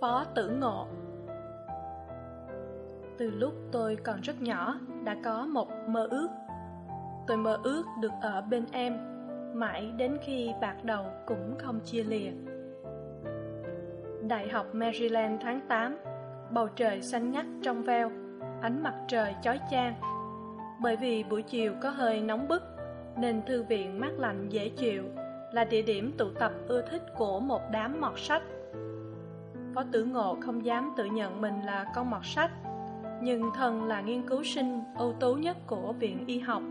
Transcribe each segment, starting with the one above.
Phó Tử Ngộ. Từ lúc tôi còn rất nhỏ, đã có một mơ ước. Tôi mơ ước được ở bên em, Mãi đến khi bạc đầu cũng không chia lìa. Đại học Maryland tháng 8 Bầu trời xanh ngắt trong veo, Ánh mặt trời chói chang. Bởi vì buổi chiều có hơi nóng bức, Nên thư viện mát lạnh dễ chịu Là địa điểm tụ tập ưa thích của một đám mọt sách có tử ngộ không dám tự nhận mình là con mọt sách. Nhưng thần là nghiên cứu sinh ưu tú nhất của viện y học.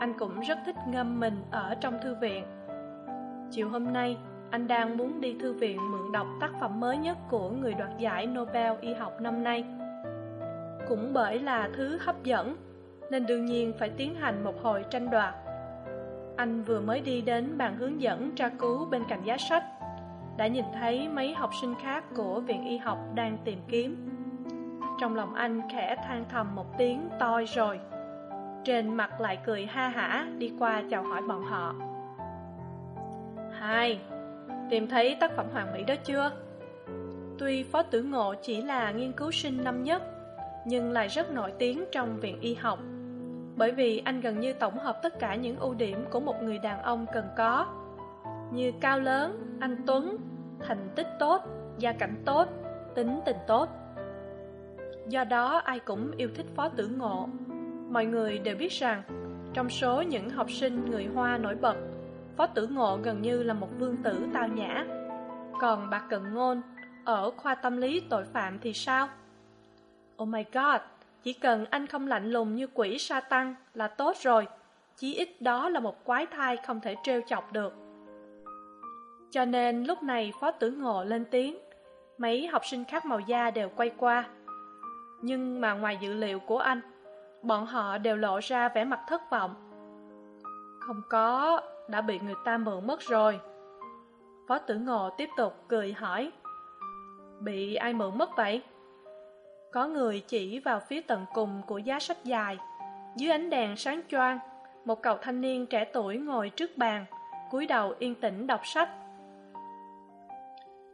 Anh cũng rất thích ngâm mình ở trong thư viện. Chiều hôm nay, anh đang muốn đi thư viện mượn đọc tác phẩm mới nhất của người đoạt giải Nobel y học năm nay. Cũng bởi là thứ hấp dẫn Nên đương nhiên phải tiến hành một hồi tranh đoạt. Anh vừa mới đi đến bàn hướng dẫn tra cứu bên cạnh giá sách đã nhìn thấy mấy học sinh khác của viện y học đang tìm kiếm. Trong lòng anh khẽ than thầm một tiếng toi rồi. Trên mặt lại cười ha hả, đi qua chào hỏi bọn họ. Hai, tìm thấy tác phẩm hoàng mỹ đó chưa? Tuy phó tử ngộ chỉ là nghiên cứu sinh năm nhất, nhưng lại rất nổi tiếng trong viện y học. Bởi vì anh gần như tổng hợp tất cả những ưu điểm của một người đàn ông cần có. Như cao lớn, anh tuấn thành tích tốt, gia cảnh tốt, tính tình tốt. Do đó, ai cũng yêu thích phó tử ngộ. Mọi người đều biết rằng, trong số những học sinh người hoa nổi bật, phó tử ngộ gần như là một vương tử tao nhã. Còn bà cận ngôn ở khoa tâm lý tội phạm thì sao? Oh my god, chỉ cần anh không lạnh lùng như quỷ sa tăng là tốt rồi. Chí ít đó là một quái thai không thể trêu chọc được cho nên lúc này phó tử ngộ lên tiếng. Mấy học sinh khác màu da đều quay qua. Nhưng mà ngoài dự liệu của anh, bọn họ đều lộ ra vẻ mặt thất vọng. Không có, đã bị người ta mượn mất rồi. Phó tử ngộ tiếp tục cười hỏi. Bị ai mượn mất vậy? Có người chỉ vào phía tận cùng của giá sách dài. Dưới ánh đèn sáng choang, một cậu thanh niên trẻ tuổi ngồi trước bàn, cúi đầu yên tĩnh đọc sách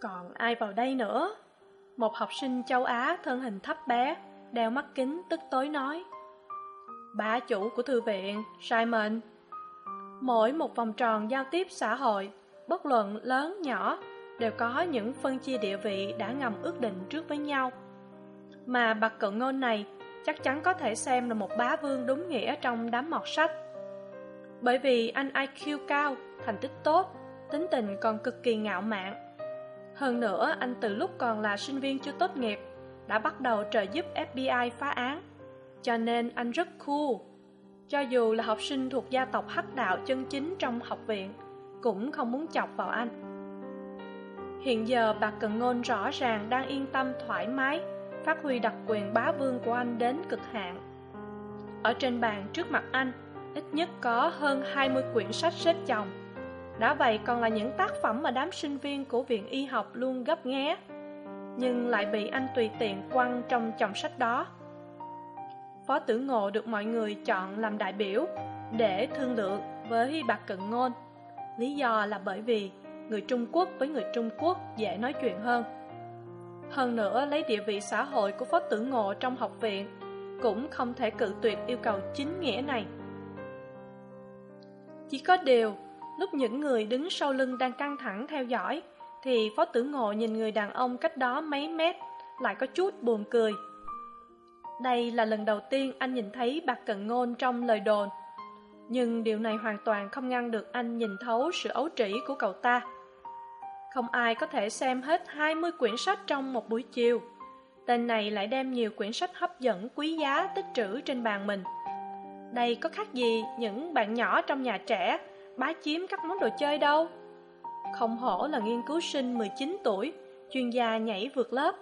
còn ai vào đây nữa. Một học sinh châu á thân hình thấp bé, đeo mắt kính tức tối nói, bá chủ của thư viện, simon. Mỗi một vòng tròn giao tiếp xã hội, bất luận lớn, nhỏ, đều có những phân chia địa vị đã ngầm ước định trước với nhau. Mà bậc cận ngôn này chắc chắn có thể xem là một bá vương đúng nghĩa trong đám mọt sách. Bởi vì anh iq cao, thành tích tốt, tính tình còn cực kỳ ngạo mạn hơn nữa, anh từ lúc còn là sinh viên chưa tốt nghiệp, đã bắt đầu trợ giúp fbi phá án. Cho nên anh rất cool. Cho dù là học sinh thuộc gia tộc hắc đạo chân chính trong học viện, cũng không muốn chọc vào anh. Hiện giờ bà cần ngôn rõ ràng đang yên tâm, thoải mái, phát huy đặc quyền bá vương của anh đến cực hạn. Ở trên bàn trước mặt anh, ít nhất có hơn hai mươi quyển sách xếp chồng đã vậy còn là những tác phẩm mà đám sinh viên của viện y học luôn gấp nghé, nhưng lại bị anh tùy tiện quăng trong chồng sách đó. Phó tử ngộ được mọi người chọn làm đại biểu để thương lượng với bà cận ngôn. Lý do là bởi vì người trung quốc với người trung quốc dễ nói chuyện hơn. Hơn nữa, lấy địa vị xã hội của phó tử ngộ trong học viện cũng không thể cự tuyệt yêu cầu chính nghĩa này. Chỉ có điều lúc những người đứng sau lưng đang căng thẳng theo dõi, thì phó tử ngộ nhìn người đàn ông cách đó mấy mét, lại có chút buồn cười. Đây là lần đầu tiên anh nhìn thấy bạc cận ngôn trong lời đồn. Nhưng điều này hoàn toàn không ngăn được anh nhìn thấu sự ấu trĩ của cậu ta. Không ai có thể xem hết hai mươi quyển sách trong một buổi chiều. Tên này lại đem nhiều quyển sách hấp dẫn quý giá tích trữ trên bàn mình. Đây có khác gì những bạn nhỏ trong nhà trẻ? Bá chiếm các món đồ chơi đâu không hổ là nghiên cứu sinh mười chín tuổi chuyên gia nhảy vượt lớp.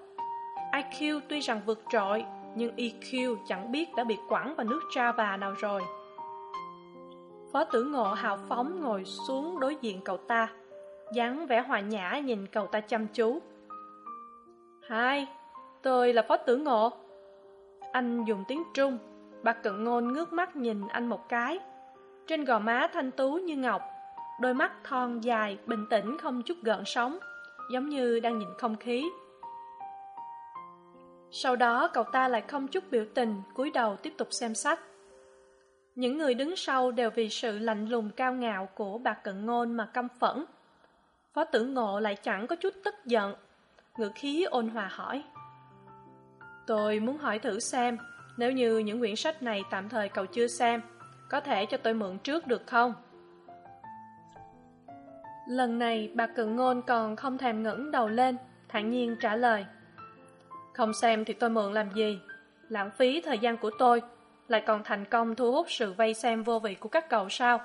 IQ tuy rằng vượt trội, nhưng EQ chẳng biết đã bị quẳng vào nước Java nào rồi. Phó tử ngộ hào phóng ngồi xuống đối diện cậu ta, dáng vẻ hòa nhã nhìn cậu ta chăm chú. Hai, tôi là phó tử ngộ. Anh dùng tiếng Trung, bà cận ngôn ngước mắt nhìn anh một cái. Trên gò má thanh tú như ngọc, đôi mắt thon dài, bình tĩnh không chút gợn sóng, giống như đang nhìn không khí. Sau đó cậu ta lại không chút biểu tình, cúi đầu tiếp tục xem sách. Những người đứng sau đều vì sự lạnh lùng cao ngạo của bà cận ngôn mà căm phẫn. Phó tử ngộ lại chẳng có chút tức giận, ngữ khí ôn hòa hỏi. Tôi muốn hỏi thử xem, nếu như những quyển sách này tạm thời cậu chưa xem, có thể cho tôi mượn trước được không? Lần này bà cận ngôn còn không thèm ngẩng đầu lên, thản nhiên trả lời. Không xem thì tôi mượn làm gì? Lãng phí thời gian của tôi, lại còn thành công thu hút sự vây xem vô vị của các cậu sao?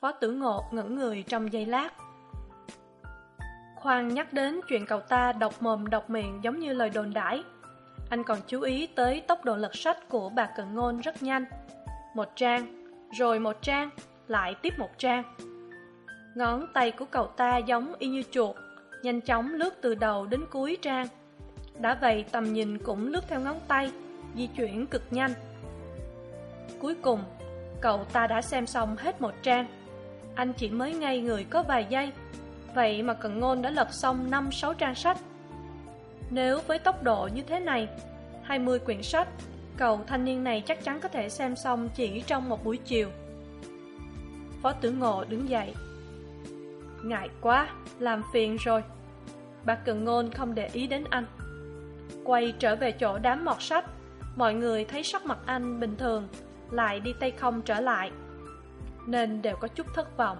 Phó tử ngộ ngẩn người trong giây lát. Khoan nhắc đến chuyện cậu ta độc mồm độc miệng giống như lời đồn đãi. Anh còn chú ý tới tốc độ lật sách của bà Cận Ngôn rất nhanh. Một trang, rồi một trang, lại tiếp một trang. Ngón tay của cậu ta giống y như chuột, nhanh chóng lướt từ đầu đến cuối trang. Đã vậy tầm nhìn cũng lướt theo ngón tay, di chuyển cực nhanh. Cuối cùng, cậu ta đã xem xong hết một trang. Anh chỉ mới ngay người có vài giây, vậy mà Cần Ngôn đã lật xong năm sáu trang sách. Nếu với tốc độ như thế này, hai mươi quyển sách, cậu thanh niên này chắc chắn có thể xem xong chỉ trong một buổi chiều. Phó tử ngộ đứng dậy. Ngại quá, làm phiền rồi. Bà Cần Ngôn không để ý đến anh. Quay trở về chỗ đám mọt sách, mọi người thấy sắc mặt anh bình thường, lại đi tay không trở lại. Nên đều có chút thất vọng.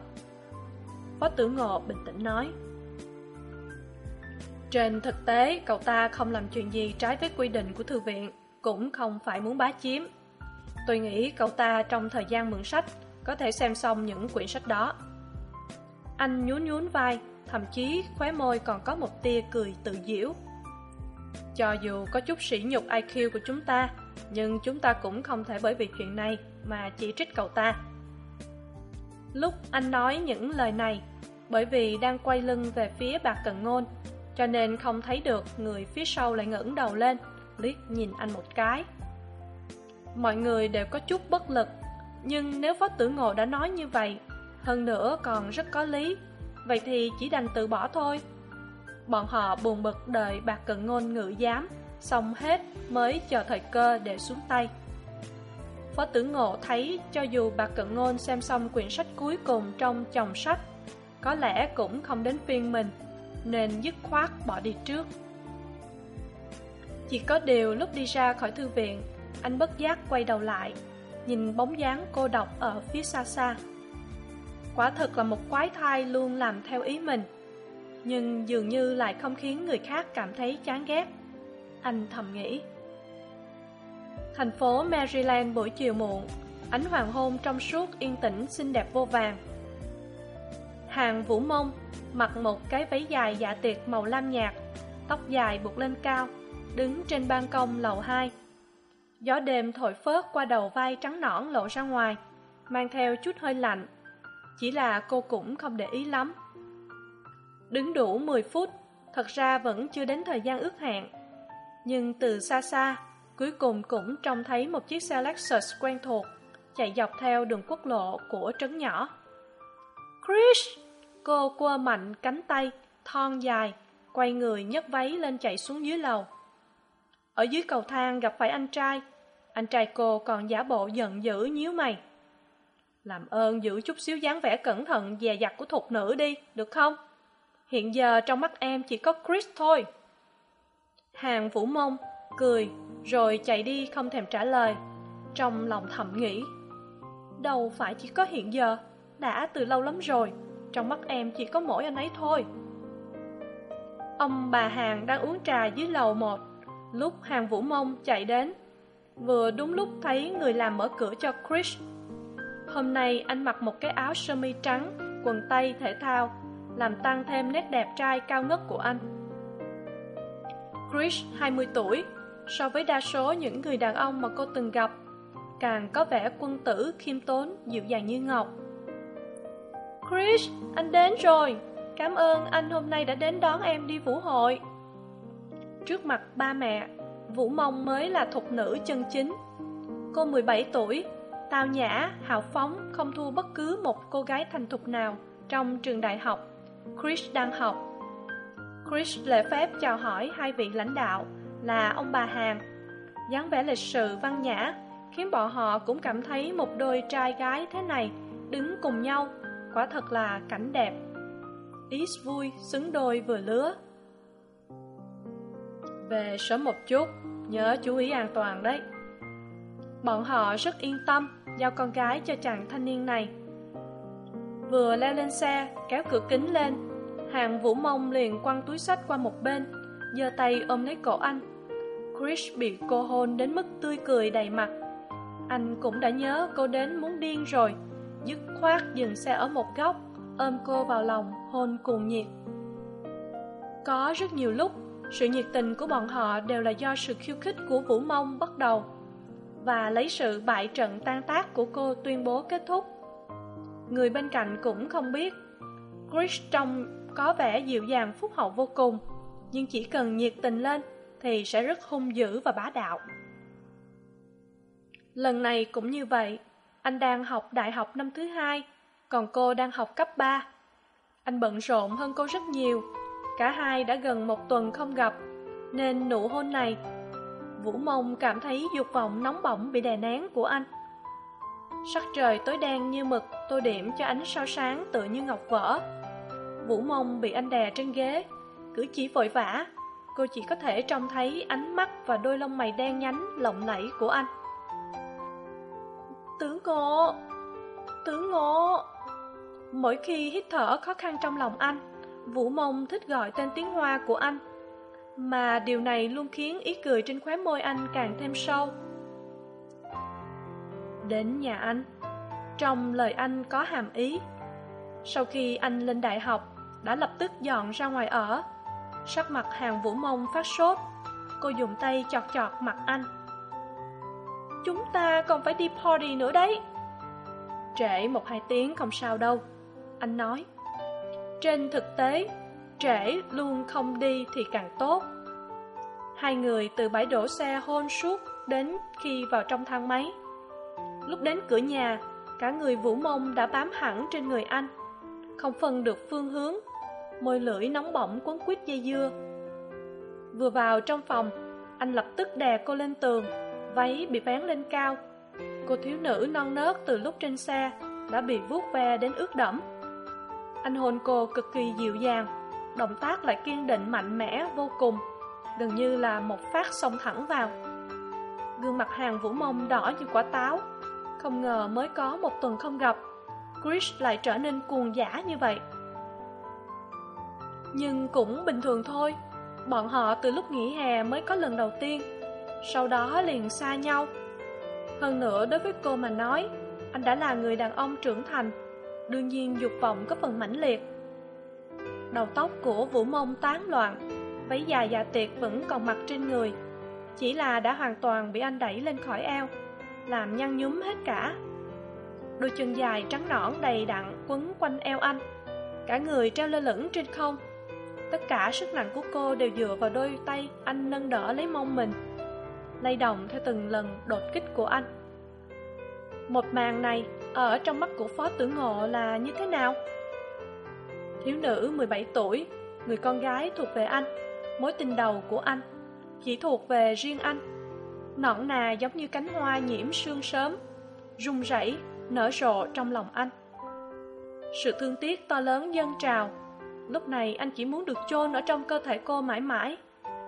Phó tử ngộ bình tĩnh nói. Trên thực tế, cậu ta không làm chuyện gì trái với quy định của thư viện, cũng không phải muốn bá chiếm. Tôi nghĩ cậu ta trong thời gian mượn sách có thể xem xong những quyển sách đó. Anh nhún nhún vai, thậm chí khóe môi còn có một tia cười tự diễu. Cho dù có chút sỉ nhục IQ của chúng ta, nhưng chúng ta cũng không thể bởi vì chuyện này mà chỉ trích cậu ta. Lúc anh nói những lời này, bởi vì đang quay lưng về phía bạc cận ngôn, cho nên không thấy được người phía sau lại ngẩng đầu lên, liếc nhìn anh một cái. Mọi người đều có chút bất lực, nhưng nếu Phó Tử Ngộ đã nói như vậy, hơn nữa còn rất có lý, vậy thì chỉ đành từ bỏ thôi. Bọn họ buồn bực đợi bạc cận ngôn ngự giám, xong hết mới chờ thời cơ để xuống tay. Phó tử ngộ thấy cho dù bạc cận ngôn xem xong quyển sách cuối cùng trong chồng sách, có lẽ cũng không đến phiên mình, nên dứt khoát bỏ đi trước. Chỉ có điều lúc đi ra khỏi thư viện, anh bất giác quay đầu lại, nhìn bóng dáng cô độc ở phía xa xa. Quả thật là một quái thai luôn làm theo ý mình, nhưng dường như lại không khiến người khác cảm thấy chán ghét. Anh thầm nghĩ. Thành phố Maryland buổi chiều muộn, ánh hoàng hôn trong suốt yên tĩnh xinh đẹp vô vàng. Hàng Vũ Mông mặc một cái váy dài dạ tiệc màu lam nhạt, tóc dài buộc lên cao, đứng trên ban công lầu 2. Gió đêm thổi phớt qua đầu vai trắng nõn lộ ra ngoài, mang theo chút hơi lạnh. Chỉ là cô cũng không để ý lắm. Đứng đủ 10 phút, thật ra vẫn chưa đến thời gian ước hẹn. Nhưng từ xa xa, cuối cùng cũng trông thấy một chiếc xe Lexus quen thuộc, chạy dọc theo đường quốc lộ của trấn nhỏ. Chris! Cô quơ mạnh cánh tay, thon dài, quay người nhấc váy lên chạy xuống dưới lầu. Ở dưới cầu thang gặp phải anh trai, anh trai cô còn giả bộ giận dữ nhíu mày. Làm ơn giữ chút xíu dáng vẻ cẩn thận dè dặt của thục nữ đi, được không? Hiện giờ trong mắt em chỉ có Chris thôi. Hàng Vũ Mông cười rồi chạy đi không thèm trả lời. Trong lòng thầm nghĩ, đâu phải chỉ có hiện giờ, đã từ lâu lắm rồi, trong mắt em chỉ có mỗi anh ấy thôi. Ông bà Hàng đang uống trà dưới lầu một, lúc Hàng Vũ Mông chạy đến, vừa đúng lúc thấy người làm mở cửa cho Chris. Hôm nay anh mặc một cái áo sơ mi trắng, quần tây thể thao, làm tăng thêm nét đẹp trai cao ngất của anh. chris hai mươi tuổi so với đa số những người đàn ông mà cô từng gặp càng có vẻ quân tử khiêm tốn dịu dàng như ngọc chris anh đến rồi cảm ơn anh hôm nay đã đến đón em đi vũ hội trước mặt ba mẹ, vũ mông mới là thục nữ chân chính. Cô mười bảy tuổi, tao nhã, hào phóng, không thua bất cứ một cô gái thành thục nào trong trường đại học. Chris đang học. Chris lễ phép chào hỏi hai vị lãnh đạo là ông bà hàn. Dáng vẻ lịch sự, văn nhã, khiến bọn họ cũng cảm thấy một đôi trai gái thế này đứng cùng nhau, quả thật là cảnh đẹp. Ý vui, xứng đôi vừa lứa về sớm một chút, nhớ chú ý an toàn đấy. Bọn họ rất yên tâm, giao con gái cho chàng thanh niên này. Vừa leo lên xe, kéo cửa kính lên, hàng vũ mông liền quăng túi sách qua một bên, giơ tay ôm lấy cổ anh. Chris bị cô hôn đến mức tươi cười đầy mặt. Anh cũng đã nhớ cô đến muốn điên rồi, dứt khoát dừng xe ở một góc, ôm cô vào lòng, hôn cuồng nhiệt. Có rất nhiều lúc sự nhiệt tình của bọn họ đều là do sự khiêu khích của vũ mông bắt đầu và lấy sự bại trận tan tác của cô tuyên bố kết thúc. Người bên cạnh cũng không biết, chris trông có vẻ dịu dàng phúc hậu vô cùng, nhưng chỉ cần nhiệt tình lên thì sẽ rất hung dữ và bá đạo. Lần này cũng như vậy, anh đang học đại học năm thứ hai, còn cô đang học cấp ba. Anh bận rộn hơn cô rất nhiều cả hai đã gần một tuần không gặp, nên nụ hôn này, vũ mông cảm thấy dục vọng nóng bỏng bị đè nén của anh. Sắc trời tối đen như mực, tô điểm cho ánh sao sáng tựa như ngọc vỡ. Vũ mông bị anh đè trên ghế, cử chỉ vội vã. Cô chỉ có thể trông thấy ánh mắt và đôi lông mày đen nhánh lộng lẫy của anh. Tướng ngộ tướng ngộ mỗi khi hít thở khó khăn trong lòng anh vũ mông thích gọi tên tiếng hoa của anh. Mà điều này luôn khiến ý cười trên khóe môi anh càng thêm sâu. Đến nhà anh. Trong lời anh có hàm ý. Sau khi anh lên đại học, đã lập tức dọn ra ngoài ở. Sắc mặt hàng vũ mông phát sốt. Cô dùng tay chọt chọt mặt anh. Chúng ta còn phải đi party nữa đấy. Trễ một hai tiếng không sao đâu, anh nói trên thực tế, trễ luôn không đi thì càng tốt. Hai người từ bãi đổ xe hôn suốt đến khi vào trong thang máy. Lúc đến cửa nhà, cả người vũ mông đã bám hẳn trên người anh, không phân được phương hướng, môi lưỡi nóng bỏng quấn quít dây dưa. Vừa vào trong phòng, anh lập tức đè cô lên tường, váy bị vén lên cao. Cô thiếu nữ non nớt từ lúc trên xe đã bị vuốt ve đến ướt đẫm anh hôn cô cực kỳ dịu dàng, động tác lại kiên định mạnh mẽ vô cùng, gần như là một phát xông thẳng vào. Gương mặt hàng vũ mông đỏ như quả táo, không ngờ mới có một tuần không gặp, chris lại trở nên cuồng giả như vậy. Nhưng cũng bình thường thôi, bọn họ từ lúc nghỉ hè mới có lần đầu tiên, sau đó liền xa nhau. Hơn nữa đối với cô mà nói, anh đã là người đàn ông trưởng thành đương nhiên dục vọng có phần mãnh liệt. Đầu tóc của vũ mông tán loạn, váy dài dạ tiệc vẫn còn mặc trên người, chỉ là đã hoàn toàn bị anh đẩy lên khỏi eo, làm nhăn nhúm hết cả. Đôi chân dài trắng nõn đầy đặn quấn quanh eo anh, cả người treo lơ lửng trên không. Tất cả sức nặng của cô đều dựa vào đôi tay anh nâng đỡ lấy mông mình, lay động theo từng lần đột kích của anh. Một màn này ở trong mắt của phó tử ngộ là như thế nào? Thiếu nữ mười bảy tuổi, người con gái thuộc về anh, mối tình đầu của anh, chỉ thuộc về riêng anh. Nõn nà giống như cánh hoa nhiễm sương sớm, rung rẩy, nở rộ trong lòng anh. Sự thương tiếc to lớn dâng trào. Lúc này anh chỉ muốn được chôn ở trong cơ thể cô mãi mãi,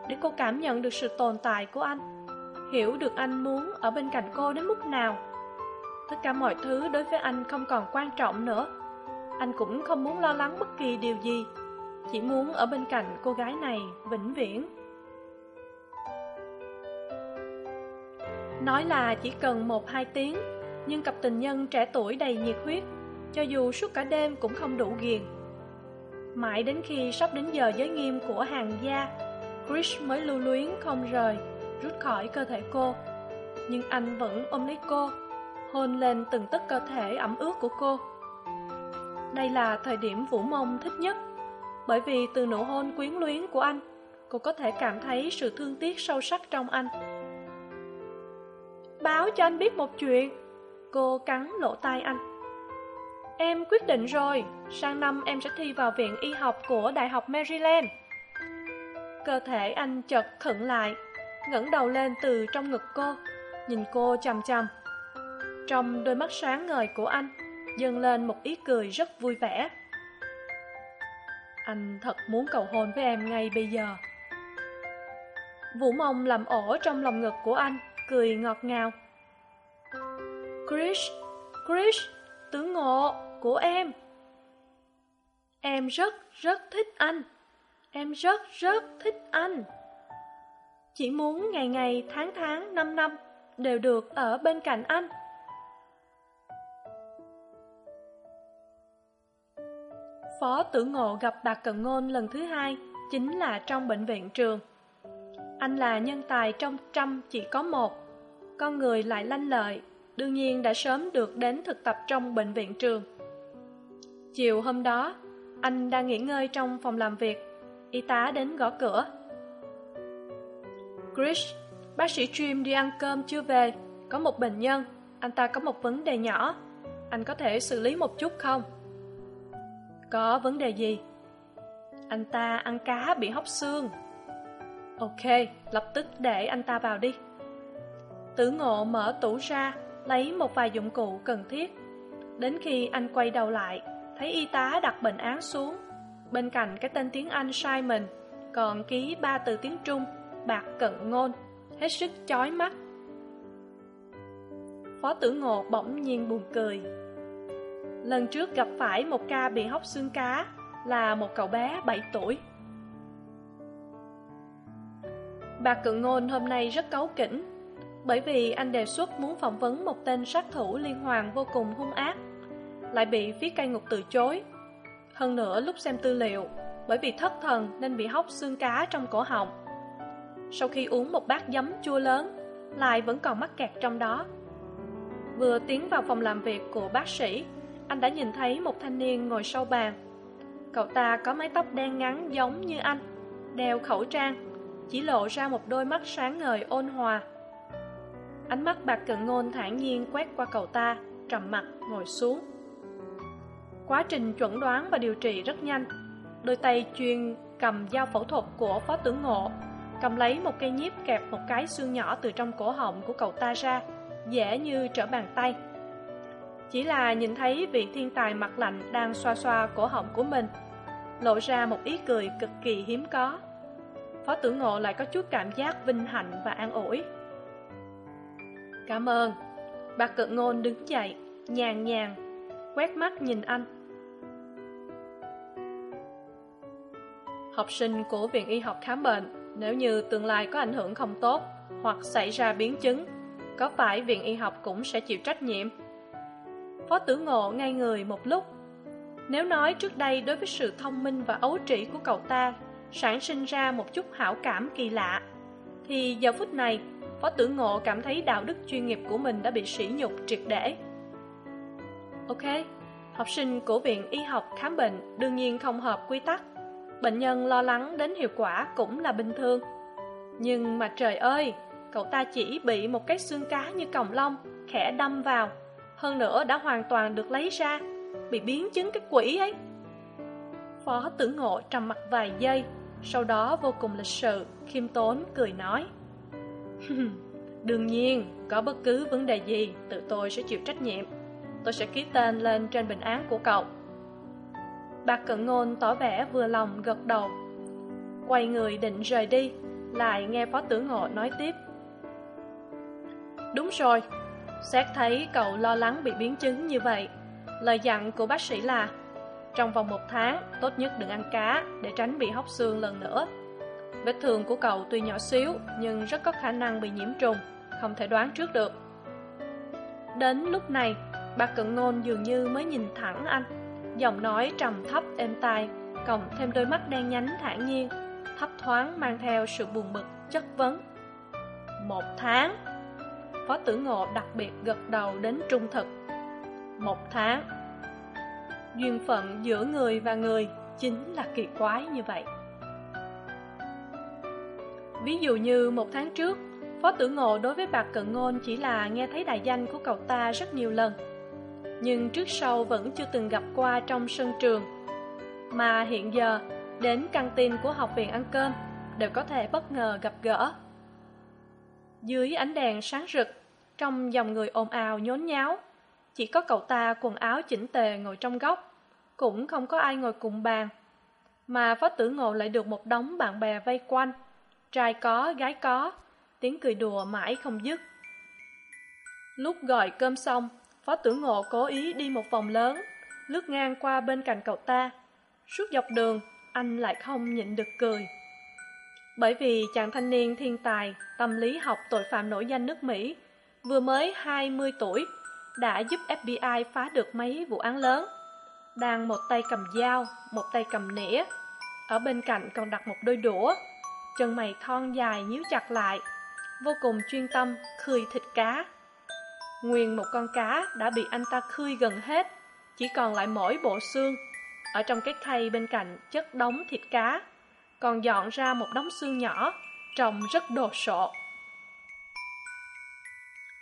để cô cảm nhận được sự tồn tại của anh, hiểu được anh muốn ở bên cạnh cô đến mức nào tất cả mọi thứ đối với anh không còn quan trọng nữa. Anh cũng không muốn lo lắng bất kỳ điều gì chỉ muốn ở bên cạnh cô gái này vĩnh viễn. Nói là chỉ cần một hai tiếng nhưng cặp tình nhân trẻ tuổi đầy nhiệt huyết cho dù suốt cả đêm cũng không đủ ghiền. Mãi đến khi sắp đến giờ giới nghiêm của hàng gia Chris mới lưu luyến không rời, rút khỏi cơ thể cô. Nhưng anh vẫn ôm lấy cô, hôn lên từng tấc cơ thể ẩm ướt của cô. Đây là thời điểm Vũ Mông thích nhất, bởi vì từ nụ hôn quyến luyến của anh, cô có thể cảm thấy sự thương tiếc sâu sắc trong anh. Báo cho anh biết một chuyện, cô cắn lỗ tai anh. Em quyết định rồi, sang năm em sẽ thi vào viện y học của Đại học Maryland. Cơ thể anh chợt khựng lại, ngẩng đầu lên từ trong ngực cô, nhìn cô chằm chằm. Trong đôi mắt sáng ngời của anh, dâng lên một ý cười rất vui vẻ. Anh thật muốn cầu hôn với em ngay bây giờ. Vũ mông làm ổ trong lòng ngực của anh, cười ngọt ngào. Chris, Chris, tướng ngộ của em. Em rất rất thích anh. Em rất rất thích anh. Chỉ muốn ngày ngày, tháng tháng, năm năm đều được ở bên cạnh anh. Phó tử ngộ gặp Bạc Cận Ngôn lần thứ hai chính là trong bệnh viện trường. Anh là nhân tài trong trăm chỉ có một, con người lại lanh lợi, đương nhiên đã sớm được đến thực tập trong bệnh viện trường. Chiều hôm đó, anh đang nghỉ ngơi trong phòng làm việc, y tá đến gõ cửa. Chris, bác sĩ Jim đi ăn cơm chưa về, có một bệnh nhân, anh ta có một vấn đề nhỏ, anh có thể xử lý một chút không? Có vấn đề gì? Anh ta ăn cá bị hóc xương. Ok, lập tức để anh ta vào đi. Tử ngộ mở tủ ra, lấy một vài dụng cụ cần thiết. Đến khi anh quay đầu lại, thấy y tá đặt bệnh án xuống. Bên cạnh cái tên tiếng Anh Simon, còn ký ba từ tiếng Trung, bạc cận ngôn, hết sức chói mắt. Phó tử ngộ bỗng nhiên buồn cười. Lần trước gặp phải một ca bị hóc xương cá là một cậu bé bảy tuổi. Bà Cự Ngôn hôm nay rất cáu kỉnh, bởi vì anh đề xuất muốn phỏng vấn một tên sát thủ liên hoàn vô cùng hung ác, lại bị phía cai ngục từ chối. Hơn nữa lúc xem tư liệu, bởi vì thất thần nên bị hóc xương cá trong cổ họng. Sau khi uống một bát giấm chua lớn, lại vẫn còn mắc kẹt trong đó. Vừa tiến vào phòng làm việc của bác sĩ, anh đã nhìn thấy một thanh niên ngồi sau bàn. Cậu ta có mái tóc đen ngắn giống như anh, đeo khẩu trang, chỉ lộ ra một đôi mắt sáng ngời ôn hòa. Ánh mắt bạc cận ngôn thản nhiên quét qua cậu ta, trầm mặt ngồi xuống. Quá trình chuẩn đoán và điều trị rất nhanh. Đôi tay chuyên cầm dao phẫu thuật của phó tướng ngộ, cầm lấy một cây nhíp kẹp một cái xương nhỏ từ trong cổ họng của cậu ta ra, dễ như trở bàn tay. Chỉ là nhìn thấy vị thiên tài mặt lạnh đang xoa xoa cổ họng của mình, lộ ra một ý cười cực kỳ hiếm có. Phó tử ngộ lại có chút cảm giác vinh hạnh và an ủi. Cảm ơn. bà cận ngôn đứng dậy, nhàn nhàn, quét mắt nhìn anh. Học sinh của Viện Y học khám bệnh, nếu như tương lai có ảnh hưởng không tốt hoặc xảy ra biến chứng, có phải Viện Y học cũng sẽ chịu trách nhiệm? Phó tử ngộ ngay người một lúc. Nếu nói trước đây đối với sự thông minh và ấu trĩ của cậu ta sản sinh ra một chút hảo cảm kỳ lạ, thì giờ phút này, Phó tử ngộ cảm thấy đạo đức chuyên nghiệp của mình đã bị sỉ nhục triệt để. Ok, học sinh của Viện Y học khám bệnh đương nhiên không hợp quy tắc. Bệnh nhân lo lắng đến hiệu quả cũng là bình thường. Nhưng mà trời ơi, cậu ta chỉ bị một cái xương cá như còng lông khẽ đâm vào hơn nữa đã hoàn toàn được lấy ra, bị biến chứng cái quỷ ấy. Phó tử ngộ trầm mặt vài giây, sau đó vô cùng lịch sự, khiêm tốn, cười nói. Đương nhiên, có bất cứ vấn đề gì, tự tôi sẽ chịu trách nhiệm. Tôi sẽ ký tên lên trên bệnh án của cậu. Bạc cận ngôn tỏ vẻ vừa lòng gật đầu. Quay người định rời đi, lại nghe phó tử ngộ nói tiếp. Đúng rồi Xét thấy cậu lo lắng bị biến chứng như vậy, Lời dặn của bác sĩ là, Trong vòng một tháng, tốt nhất đừng ăn cá Để tránh bị hóc xương lần nữa. Vết thương của cậu tuy nhỏ xíu, Nhưng rất có khả năng bị nhiễm trùng, Không thể đoán trước được. Đến lúc này, Bà Cận Ngôn dường như mới nhìn thẳng anh, Giọng nói trầm thấp, êm tai, Cộng thêm đôi mắt đen nhánh thản nhiên, thấp thoáng mang theo sự buồn bực, chất vấn. Một tháng? Phó tử ngộ đặc biệt gật đầu đến trung thực. Một tháng, duyên phận giữa người và người chính là kỳ quái như vậy. Ví dụ như một tháng trước, phó tử ngộ đối với bạc cận ngôn chỉ là nghe thấy đại danh của cậu ta rất nhiều lần, nhưng trước sau vẫn chưa từng gặp qua trong sân trường. Mà hiện giờ, đến căng tin của học viện ăn cơm, đều có thể bất ngờ gặp gỡ dưới ánh đèn sáng rực, trong dòng người ồn ào nhốn nháo. Chỉ có cậu ta quần áo chỉnh tề ngồi trong góc, cũng không có ai ngồi cùng bàn. Mà phó tử ngộ lại được một đống bạn bè vây quanh. Trai có, gái có, tiếng cười đùa mãi không dứt. Lúc gọi cơm xong, phó tử ngộ cố ý đi một vòng lớn, lướt ngang qua bên cạnh cậu ta. Suốt dọc đường, anh lại không nhịn được cười bởi vì chàng thanh niên thiên tài, tâm lý học tội phạm nổi danh nước mỹ, vừa mới hai mươi tuổi, đã giúp fbi phá được mấy vụ án lớn. Đang một tay cầm dao, một tay cầm nĩa, ở bên cạnh còn đặt một đôi đũa, chân mày thon dài nhíu chặt lại, vô cùng chuyên tâm khơi thịt cá. Nguyên một con cá đã bị anh ta khơi gần hết, chỉ còn lại mỗi bộ xương. Ở trong cái khay bên cạnh chất đống thịt cá còn dọn ra một đống xương nhỏ, trông rất đồ sộ.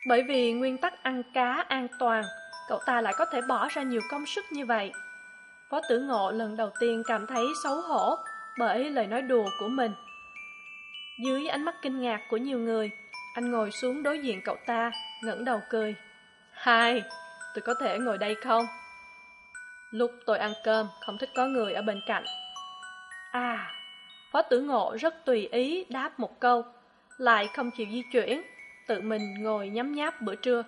Bởi vì nguyên tắc ăn cá an toàn, cậu ta lại có thể bỏ ra nhiều công sức như vậy. Phó tử ngộ lần đầu tiên cảm thấy xấu hổ bởi lời nói đùa của mình. Dưới ánh mắt kinh ngạc của nhiều người, anh ngồi xuống đối diện cậu ta, ngẩng đầu cười. Hai, tôi có thể ngồi đây không? Lúc tôi ăn cơm, không thích có người ở bên cạnh. À phó tử ngộ rất tùy ý đáp một câu, lại không chịu di chuyển, tự mình ngồi nhấm nháp bữa trưa.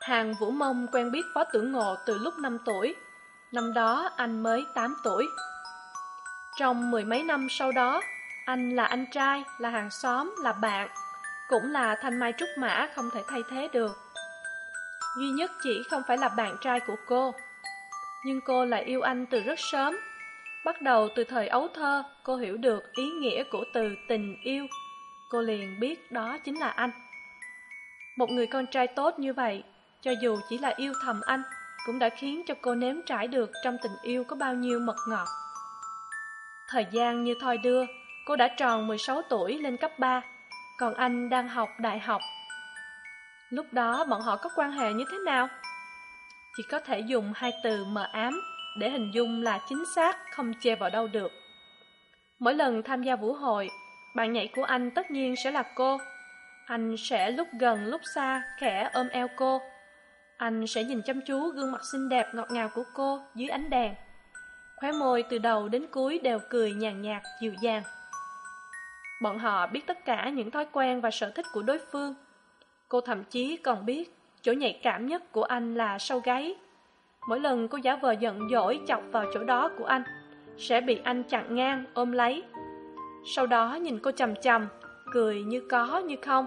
Hàng vũ mông quen biết phó tử ngộ từ lúc năm tuổi. Năm đó anh mới tám tuổi. Trong mười mấy năm sau đó, anh là anh trai, là hàng xóm, là bạn, cũng là thanh mai trúc mã không thể thay thế được. Duy nhất chỉ không phải là bạn trai của cô nhưng cô lại yêu anh từ rất sớm. Bắt đầu từ thời ấu thơ, cô hiểu được ý nghĩa của từ tình yêu. Cô liền biết đó chính là anh. Một người con trai tốt như vậy, cho dù chỉ là yêu thầm anh, cũng đã khiến cho cô nếm trải được trong tình yêu có bao nhiêu mật ngọt. Thời gian như thoi đưa, cô đã tròn mười sáu tuổi lên cấp ba. Còn anh đang học đại học. Lúc đó bọn họ có quan hệ như thế nào? Chỉ có thể dùng hai từ mờ ám để hình dung là chính xác, không chê vào đâu được. Mỗi lần tham gia vũ hội, bạn nhảy của anh tất nhiên sẽ là cô. Anh sẽ lúc gần lúc xa, khẽ ôm eo cô. Anh sẽ nhìn chăm chú gương mặt xinh đẹp ngọt ngào của cô dưới ánh đèn. Khóe môi từ đầu đến cuối đều cười nhàn nhạt, dịu dàng. Bọn họ biết tất cả những thói quen và sở thích của đối phương. Cô thậm chí còn biết chỗ nhạy cảm nhất của anh là sau gáy. Mỗi lần cô giả vờ giận dỗi chọc vào chỗ đó của anh, sẽ bị anh chặn ngang, ôm lấy. Sau đó nhìn cô chằm chằm, cười như có như không.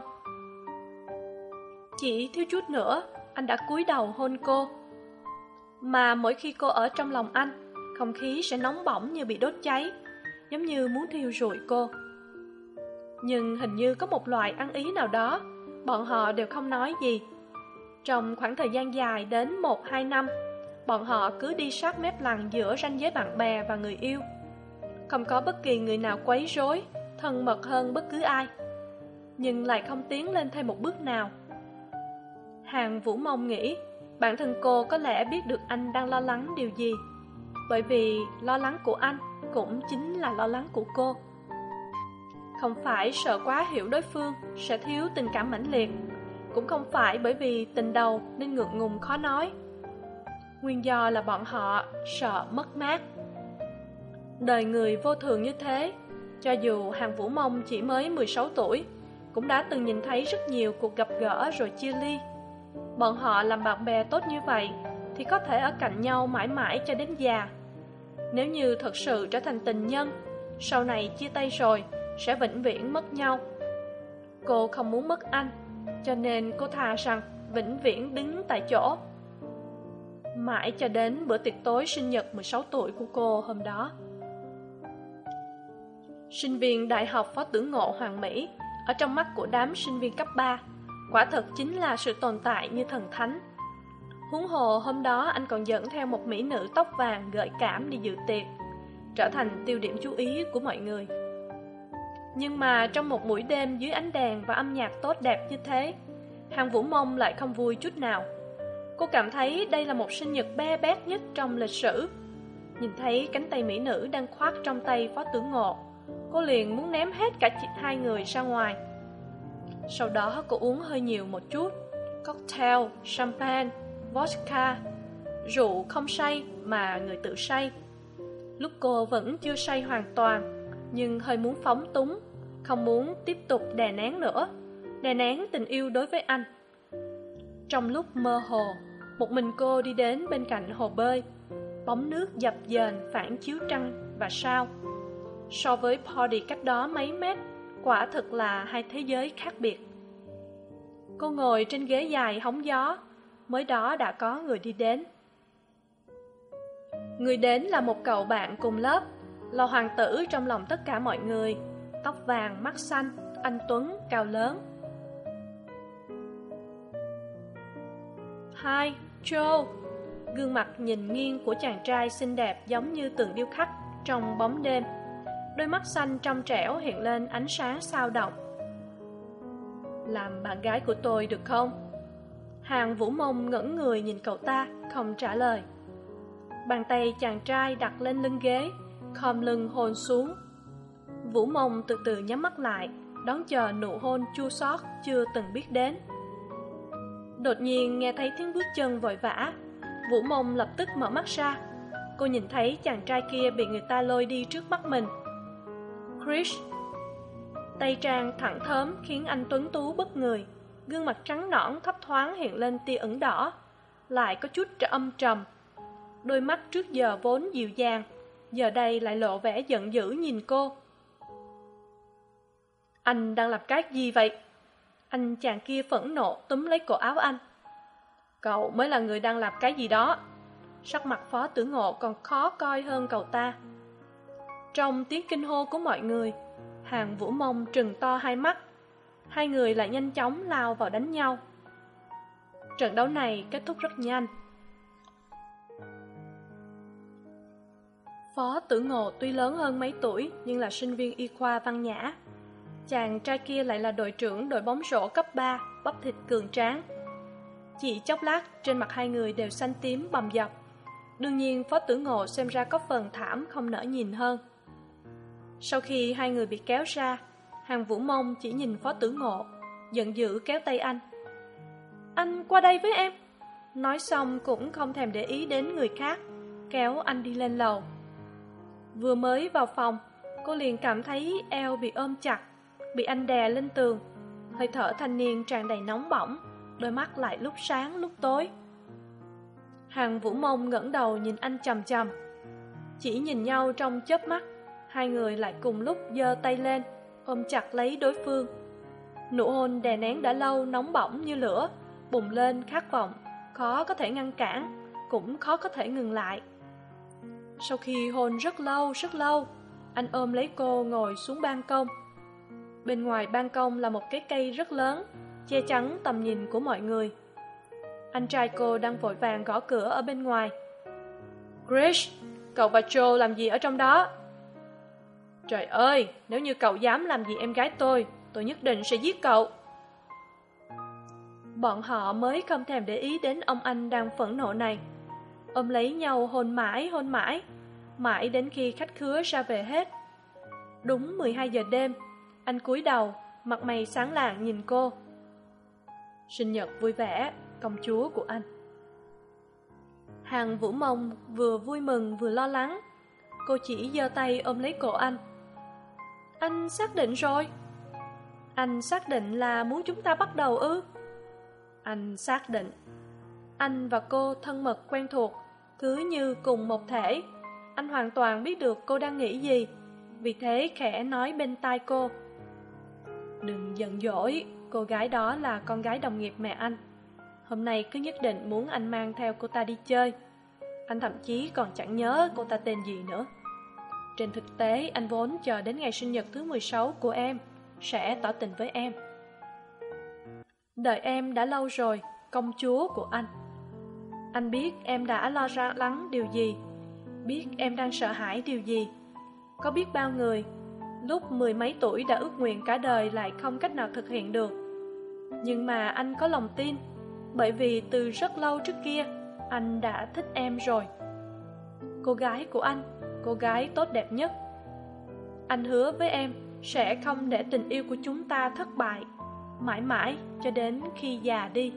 Chỉ thiếu chút nữa, anh đã cúi đầu hôn cô. Mà mỗi khi cô ở trong lòng anh, không khí sẽ nóng bỏng như bị đốt cháy, giống như muốn thiêu rụi cô. Nhưng hình như có một loại ăn ý nào đó, bọn họ đều không nói gì trong khoảng thời gian dài đến một, hai năm, bọn họ cứ đi sát mép lằn giữa ranh giới bạn bè và người yêu. Không có bất kỳ người nào quấy rối, thân mật hơn bất cứ ai, nhưng lại không tiến lên thêm một bước nào. Hàng vũ Mông nghĩ, bản thân cô có lẽ biết được anh đang lo lắng điều gì, bởi vì lo lắng của anh cũng chính là lo lắng của cô. Không phải sợ quá hiểu đối phương sẽ thiếu tình cảm mãnh liệt cũng không phải bởi vì tình đầu nên ngượng ngùng khó nói. Nguyên do là bọn họ sợ mất mát. Đời người vô thường như thế, cho dù hàng vũ mông chỉ mới mười sáu tuổi, cũng đã từng nhìn thấy rất nhiều cuộc gặp gỡ rồi chia ly. Bọn họ làm bạn bè tốt như vậy thì có thể ở cạnh nhau mãi mãi cho đến già. Nếu như thật sự trở thành tình nhân, sau này chia tay rồi sẽ vĩnh viễn mất nhau. Cô không muốn mất anh cho nên cô thà rằng vĩnh viễn đứng tại chỗ. Mãi cho đến bữa tiệc tối sinh nhật mười sáu tuổi của cô hôm đó. Sinh viên đại học phó tử ngộ hoàng mỹ, ở trong mắt của đám sinh viên cấp ba, quả thật chính là sự tồn tại như thần thánh. Huống hồ hôm đó anh còn dẫn theo một mỹ nữ tóc vàng gợi cảm đi dự tiệc, trở thành tiêu điểm chú ý của mọi người nhưng mà trong một buổi đêm dưới ánh đèn và âm nhạc tốt đẹp như thế, hàng vũ mông lại không vui chút nào. Cô cảm thấy đây là một sinh nhật be bét nhất trong lịch sử. Nhìn thấy cánh tay mỹ nữ đang khoác trong tay phó tử ngộ, cô liền muốn ném hết cả hai người ra ngoài. Sau đó cô uống hơi nhiều một chút, cocktail, champagne, vodka, rượu không say mà người tự say. Lúc cô vẫn chưa say hoàn toàn, nhưng hơi muốn phóng túng không muốn tiếp tục đè nén nữa, đè nén tình yêu đối với anh. Trong lúc mơ hồ, một mình cô đi đến bên cạnh hồ bơi, bóng nước dập dềnh phản chiếu trăng và sao. So với party cách đó mấy mét, quả thực là hai thế giới khác biệt. Cô ngồi trên ghế dài hóng gió, mới đó đã có người đi đến. Người đến là một cậu bạn cùng lớp, là hoàng tử trong lòng tất cả mọi người tóc vàng mắt xanh, anh tuấn, cao lớn. Hai joe. Gương mặt nhìn nghiêng của chàng trai xinh đẹp giống như tượng điêu khắc trong bóng đêm. Đôi mắt xanh trong trẻo hiện lên ánh sáng sao động. Làm bạn gái của tôi được không? Hàng vũ mông ngẩng người nhìn cậu ta, không trả lời. Bàn tay chàng trai đặt lên lưng ghế, khom lưng hồn xuống vũ mông từ từ nhắm mắt lại, đón chờ nụ hôn chua xót chưa từng biết đến. Đột nhiên nghe thấy tiếng bước chân vội vã, vũ mông lập tức mở mắt ra. Cô nhìn thấy chàng trai kia bị người ta lôi đi trước mắt mình. Chris, tay trang thẳng thớm khiến anh tuấn tú bất người, gương mặt trắng nõn thấp thoáng hiện lên tia ửng đỏ, lại có chút âm trầm. Đôi mắt trước giờ vốn dịu dàng, giờ đây lại lộ vẻ giận dữ nhìn cô anh đang làm cái gì vậy? Anh chàng kia phẫn nộ túm lấy cổ áo anh. Cậu mới là người đang làm cái gì đó? Sắc mặt phó tử ngộ còn khó coi hơn cậu ta. Trong tiếng kinh hô của mọi người, hàng vũ mông trừng to hai mắt. Hai người lại nhanh chóng lao vào đánh nhau. Trận đấu này kết thúc rất nhanh. Phó tử ngộ tuy lớn hơn mấy tuổi nhưng là sinh viên y khoa văn nhã chàng trai kia lại là đội trưởng đội bóng rổ cấp ba, bắp thịt cường tráng. Chỉ chốc lát, trên mặt hai người đều xanh tím bầm dập. Đương nhiên, phó tử ngộ xem ra có phần thảm không nỡ nhìn hơn. Sau khi hai người bị kéo ra, hàng vũ mông chỉ nhìn phó tử ngộ, giận dữ kéo tay anh. Anh qua đây với em. Nói xong cũng không thèm để ý đến người khác, kéo anh đi lên lầu. Vừa mới vào phòng, cô liền cảm thấy eo bị ôm chặt bị anh đè lên tường. Hơi thở thanh niên tràn đầy nóng bỏng, đôi mắt lại lúc sáng lúc tối. Hàng vũ mông ngẩng đầu nhìn anh chằm chằm. Chỉ nhìn nhau trong chớp mắt, hai người lại cùng lúc giơ tay lên, ôm chặt lấy đối phương. Nụ hôn đè nén đã lâu nóng bỏng như lửa, bùng lên khát vọng, khó có thể ngăn cản, cũng khó có thể ngừng lại. Sau khi hôn rất lâu rất lâu, anh ôm lấy cô ngồi xuống ban công bên ngoài ban công là một cái cây rất lớn, che chắn tầm nhìn của mọi người. Anh trai cô đang vội vàng gõ cửa ở bên ngoài. Grish cậu và joe làm gì ở trong đó? Trời ơi, nếu như cậu dám làm gì em gái tôi tôi nhất định sẽ giết cậu. Bọn họ mới không thèm để ý đến ông anh đang phẫn nộ này. Ôm lấy nhau hôn mãi hôn mãi mãi đến khi khách khứa ra về hết. Đúng mười hai giờ đêm anh cúi đầu, mặt mày sáng lạng nhìn cô. Sinh nhật vui vẻ, công chúa của anh. Hàng vũ mông vừa vui mừng vừa lo lắng. Cô chỉ giơ tay ôm lấy cổ anh. Anh xác định rồi. Anh xác định là muốn chúng ta bắt đầu ư? Anh xác định. Anh và cô thân mật quen thuộc, cứ như cùng một thể. Anh hoàn toàn biết được cô đang nghĩ gì, vì thế khẽ nói bên tai cô đừng giận dỗi, cô gái đó là con gái đồng nghiệp mẹ anh. Hôm nay cứ nhất định muốn anh mang theo cô ta đi chơi. Anh thậm chí còn chẳng nhớ cô ta tên gì nữa. Trên thực tế, anh vốn chờ đến ngày sinh nhật thứ mười sáu của em, sẽ tỏ tình với em. Đợi em đã lâu rồi, công chúa của anh. Anh biết em đã lo ra lắng điều gì, biết em đang sợ hãi điều gì. Có biết bao người lúc mười mấy tuổi đã ước nguyện cả đời lại không cách nào thực hiện được. Nhưng mà anh có lòng tin, bởi vì từ rất lâu trước kia, anh đã thích em rồi. Cô gái của anh, cô gái tốt đẹp nhất. Anh hứa với em sẽ không để tình yêu của chúng ta thất bại. Mãi mãi cho đến khi già đi.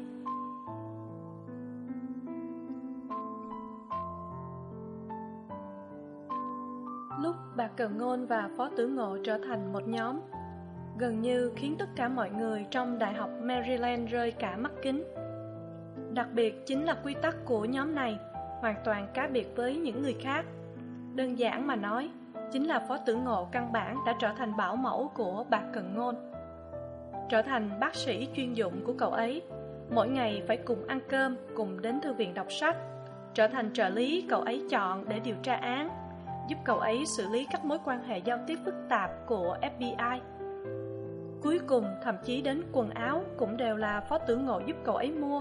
Bà cần ngôn và phó tử ngộ trở thành một nhóm. Gần như khiến tất cả mọi người trong đại học maryland rơi cả mắt kính. Đặc biệt chính là quy tắc của nhóm này, hoàn toàn cá biệt với những người khác. Đơn giản mà nói, chính là phó tử ngộ căn bản đã trở thành bảo mẫu của bà cần ngôn. Trở thành bác sĩ chuyên dụng của cậu ấy, mỗi ngày phải cùng ăn cơm, cùng đến thư viện đọc sách, trở thành trợ lý cậu ấy chọn để điều tra án giúp cậu ấy xử lý các mối quan hệ giao tiếp phức tạp của fbi cuối cùng, thậm chí đến quần áo cũng đều là phó tướng ngộ giúp cậu ấy mua.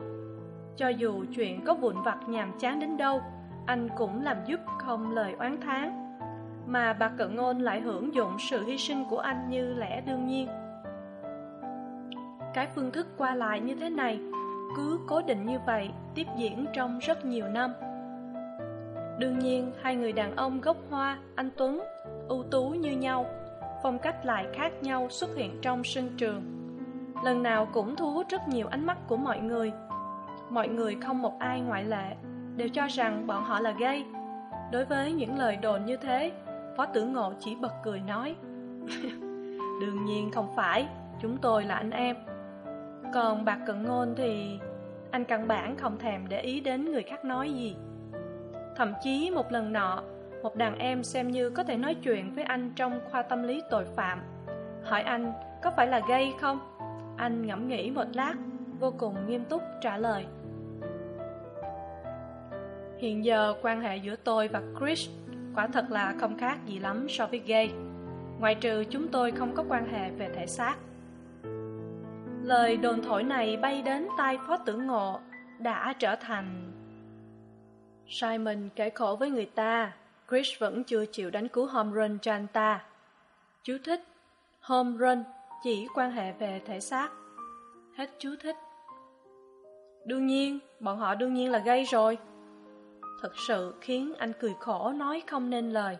Cho dù chuyện có vụn vặt nhàm chán đến đâu, anh cũng làm giúp không lời oán thán. Mà bà cận ngôn lại hưởng dụng sự hy sinh của anh như lẽ đương nhiên. Cái phương thức qua lại như thế này, cứ cố định như vậy, tiếp diễn trong rất nhiều năm đương nhiên, hai người đàn ông gốc hoa, anh tuấn, ưu tú như nhau, phong cách lại khác nhau xuất hiện trong sân trường. Lần nào cũng thu hút rất nhiều ánh mắt của mọi người. Mọi người không một ai ngoại lệ, đều cho rằng bọn họ là gay. Đối với những lời đồn như thế, phó tử ngộ chỉ bật cười nói, đương nhiên không phải, chúng tôi là anh em. Còn bạc cận ngôn thì anh căn bản không thèm để ý đến người khác nói gì thậm chí một lần nọ, một đàn em xem như có thể nói chuyện với anh trong khoa tâm lý tội phạm. Hỏi anh, có phải là gay không? Anh ngẫm nghĩ một lát, vô cùng nghiêm túc trả lời. Hiện giờ quan hệ giữa tôi và chris quả thật là không khác gì lắm so với gay. Ngoại trừ chúng tôi không có quan hệ về thể xác. Lời đồn thổi này bay đến tai phó tử ngộ đã trở thành simon kể khổ với người ta, chris vẫn chưa chịu đánh cú home run cho anh ta. Chú thích, home run chỉ quan hệ về thể xác. Hết chú thích. Đương nhiên, bọn họ đương nhiên là gây rồi. Thật sự khiến anh cười khổ nói không nên lời.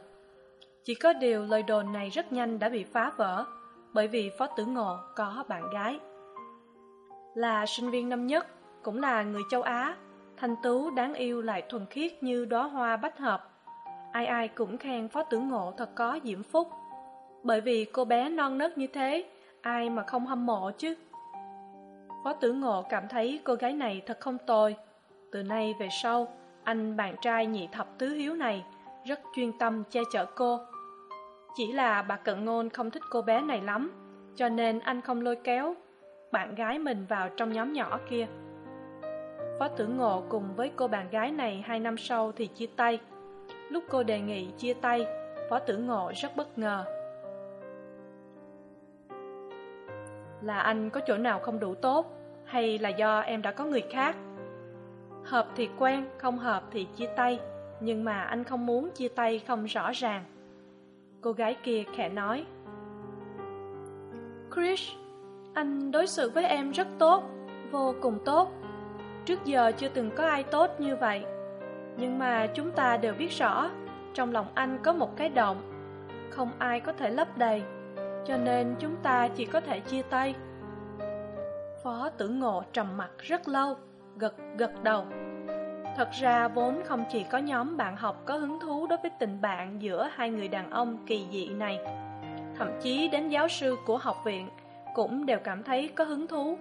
Chỉ có điều lời đồn này rất nhanh đã bị phá vỡ bởi vì phó tử ngộ có bạn gái. Là sinh viên năm nhất, cũng là người châu á thanh tú đáng yêu lại thuần khiết như đóa hoa bách hợp. Ai ai cũng khen phó tử ngộ thật có diễm phúc. Bởi vì cô bé non nớt như thế, ai mà không hâm mộ chứ? Phó tử ngộ cảm thấy cô gái này thật không tồi. Từ nay về sau, anh bạn trai nhị thập tứ hiếu này rất chuyên tâm che chở cô. Chỉ là bà cận ngôn không thích cô bé này lắm, cho nên anh không lôi kéo bạn gái mình vào trong nhóm nhỏ kia phó tử ngộ cùng với cô bạn gái này hai năm sau thì chia tay. Lúc cô đề nghị chia tay, phó tử ngộ rất bất ngờ. Là anh có chỗ nào không đủ tốt, hay là do em đã có người khác? Hợp thì quen, không hợp thì chia tay, nhưng mà anh không muốn chia tay không rõ ràng. Cô gái kia khẽ nói. Chris, anh đối xử với em rất tốt, vô cùng tốt trước giờ chưa từng có ai tốt như vậy. Nhưng mà chúng ta đều biết rõ, trong lòng anh có một cái động. Không ai có thể lấp đầy, cho nên chúng ta chỉ có thể chia tay. Phó tử ngộ trầm mặc rất lâu, gật gật đầu. Thật ra vốn không chỉ có nhóm bạn học có hứng thú đối với tình bạn giữa hai người đàn ông kỳ dị này. Thậm chí đến giáo sư của học viện cũng đều cảm thấy có hứng thú.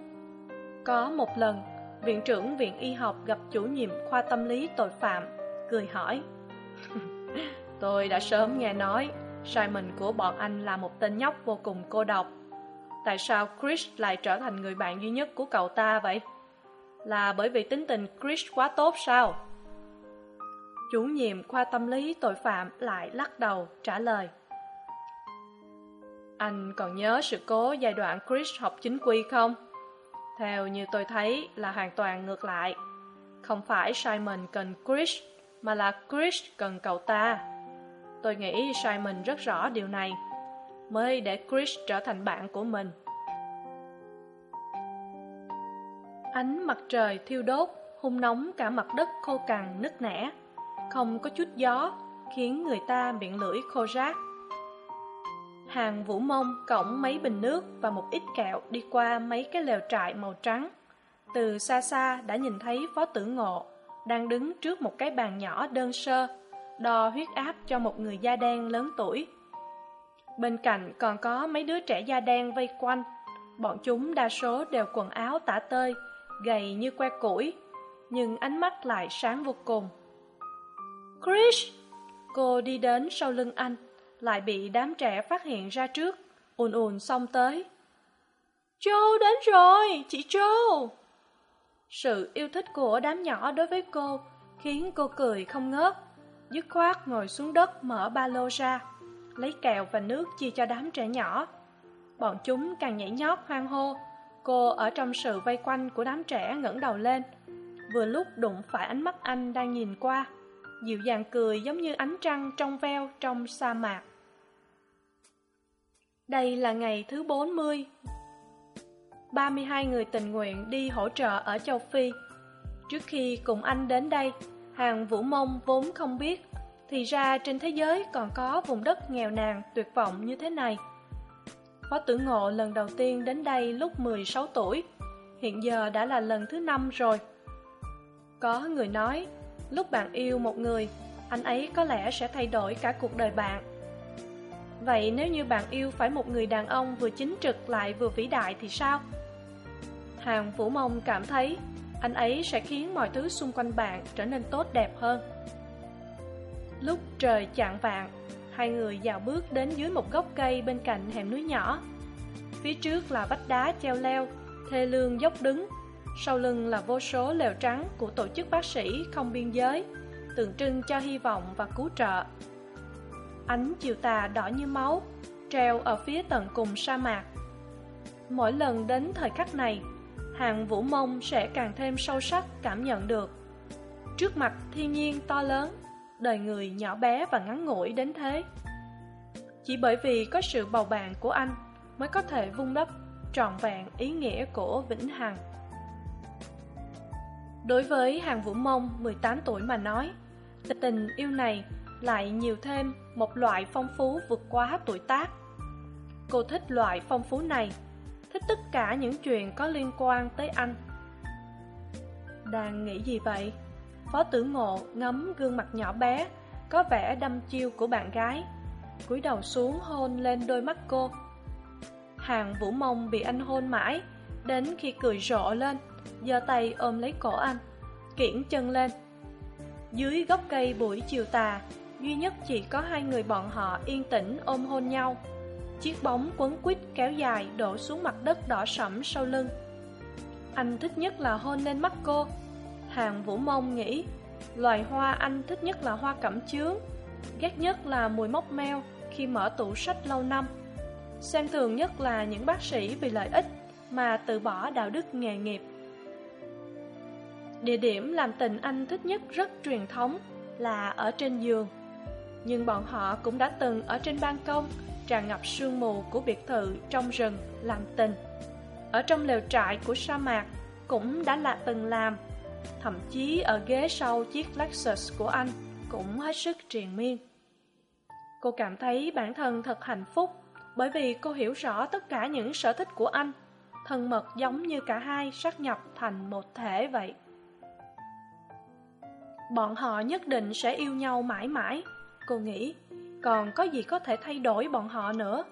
Có một lần viện trưởng viện y học gặp chủ nhiệm khoa tâm lý tội phạm, cười hỏi tôi đã sớm nghe nói, simon của bọn anh là một tên nhóc vô cùng cô độc tại sao chris lại trở thành người bạn duy nhất của cậu ta vậy là bởi vì tính tình Chris quá tốt sao? Chủ nhiệm khoa tâm lý tội phạm lại lắc đầu, trả lời. Anh còn nhớ sự cố giai đoạn Chris học chính quy không? Theo như tôi thấy là hoàn toàn ngược lại. Không phải Simon cần Chris, mà là Chris cần cậu ta. Tôi nghĩ Simon rất rõ điều này, mới để Chris trở thành bạn của mình. Ánh mặt trời thiêu đốt, hung nóng cả mặt đất khô cằn nứt nẻ. Không có chút gió, khiến người ta miệng lưỡi khô rác. Hàng vũ mông cổng mấy bình nước và một ít kẹo đi qua mấy cái lều trại màu trắng. Từ xa xa đã nhìn thấy phó tử ngộ, đang đứng trước một cái bàn nhỏ đơn sơ, đo huyết áp cho một người da đen lớn tuổi. Bên cạnh còn có mấy đứa trẻ da đen vây quanh. Bọn chúng đa số đều quần áo tả tơi, gầy như que củi, nhưng ánh mắt lại sáng vô cùng. Chris! Cô đi đến sau lưng anh, lại bị đám trẻ phát hiện ra trước, ùn ùn xông tới. Joe đến rồi, chị Joe! Sự yêu thích của đám nhỏ đối với cô khiến cô cười không ngớt, dứt khoát ngồi xuống đất mở ba lô ra, lấy kẹo và nước chia cho đám trẻ nhỏ. Bọn chúng càng nhảy nhót hoang hô, cô ở trong sự vây quanh của đám trẻ ngẩng đầu lên, vừa lúc đụng phải ánh mắt anh đang nhìn qua, dịu dàng cười giống như ánh trăng trong veo trong sa mạc. Đây là ngày thứ 40. 32 người tình nguyện đi hỗ trợ ở châu Phi. Trước khi cùng anh đến đây, hàng Vũ Mông vốn không biết, thì ra trên thế giới còn có vùng đất nghèo nàn tuyệt vọng như thế này. Phó tử ngộ lần đầu tiên đến đây lúc 16 tuổi, hiện giờ đã là lần thứ năm rồi. Có người nói, lúc bạn yêu một người, anh ấy có lẽ sẽ thay đổi cả cuộc đời bạn. Vậy nếu như bạn yêu phải một người đàn ông vừa chính trực lại vừa vĩ đại thì sao? Hàng Vũ Mông cảm thấy anh ấy sẽ khiến mọi thứ xung quanh bạn trở nên tốt đẹp hơn. Lúc trời chạng vạng, hai người dạo bước đến dưới một gốc cây bên cạnh hẻm núi nhỏ. Phía trước là vách đá treo leo, thê lương dốc đứng, sau lưng là vô số lều trắng của tổ chức bác sĩ không biên giới, tượng trưng cho hy vọng và cứu trợ. Ánh chiều tà đỏ như máu, treo ở phía tận cùng sa mạc. Mỗi lần đến thời khắc này, hàng vũ mông sẽ càng thêm sâu sắc cảm nhận được. Trước mặt thiên nhiên to lớn, đời người nhỏ bé và ngắn ngủi đến thế. Chỉ bởi vì có sự bầu bạn của anh mới có thể vung đắp trọn vẹn ý nghĩa của Vĩnh Hằng. Đối với hàng vũ mông 18 tuổi mà nói, tình yêu này lại nhiều thêm một loại phong phú vượt quá tuổi tác. Cô thích loại phong phú này, thích tất cả những chuyện có liên quan tới anh. Đang nghĩ gì vậy? Phó tử ngộ ngắm gương mặt nhỏ bé, có vẻ đâm chiêu của bạn gái, cúi đầu xuống hôn lên đôi mắt cô. Hàng vũ mông bị anh hôn mãi, đến khi cười rộ lên, giơ tay ôm lấy cổ anh, kiển chân lên. Dưới gốc cây buổi chiều tà, duy nhất chỉ có hai người bọn họ yên tĩnh ôm hôn nhau. Chiếc bóng quấn quýt kéo dài đổ xuống mặt đất đỏ sẫm sau lưng. Anh thích nhất là hôn lên mắt cô. Hàng Vũ Mông nghĩ, loài hoa anh thích nhất là hoa cẩm chướng, ghét nhất là mùi mốc meo khi mở tủ sách lâu năm. Xem thường nhất là những bác sĩ vì lợi ích mà từ bỏ đạo đức nghề nghiệp. Địa điểm làm tình anh thích nhất rất truyền thống là ở trên giường nhưng bọn họ cũng đã từng ở trên ban công, tràn ngập sương mù của biệt thự trong rừng làm tình. Ở trong lều trại của sa mạc cũng đã là từng làm. Thậm chí ở ghế sau chiếc lexus của anh cũng hết sức triền miên. Cô cảm thấy bản thân thật hạnh phúc bởi vì cô hiểu rõ tất cả những sở thích của anh. Thân mật giống như cả hai sát nhập thành một thể vậy. Bọn họ nhất định sẽ yêu nhau mãi mãi cô nghĩ còn có gì có thể thay đổi bọn họ nữa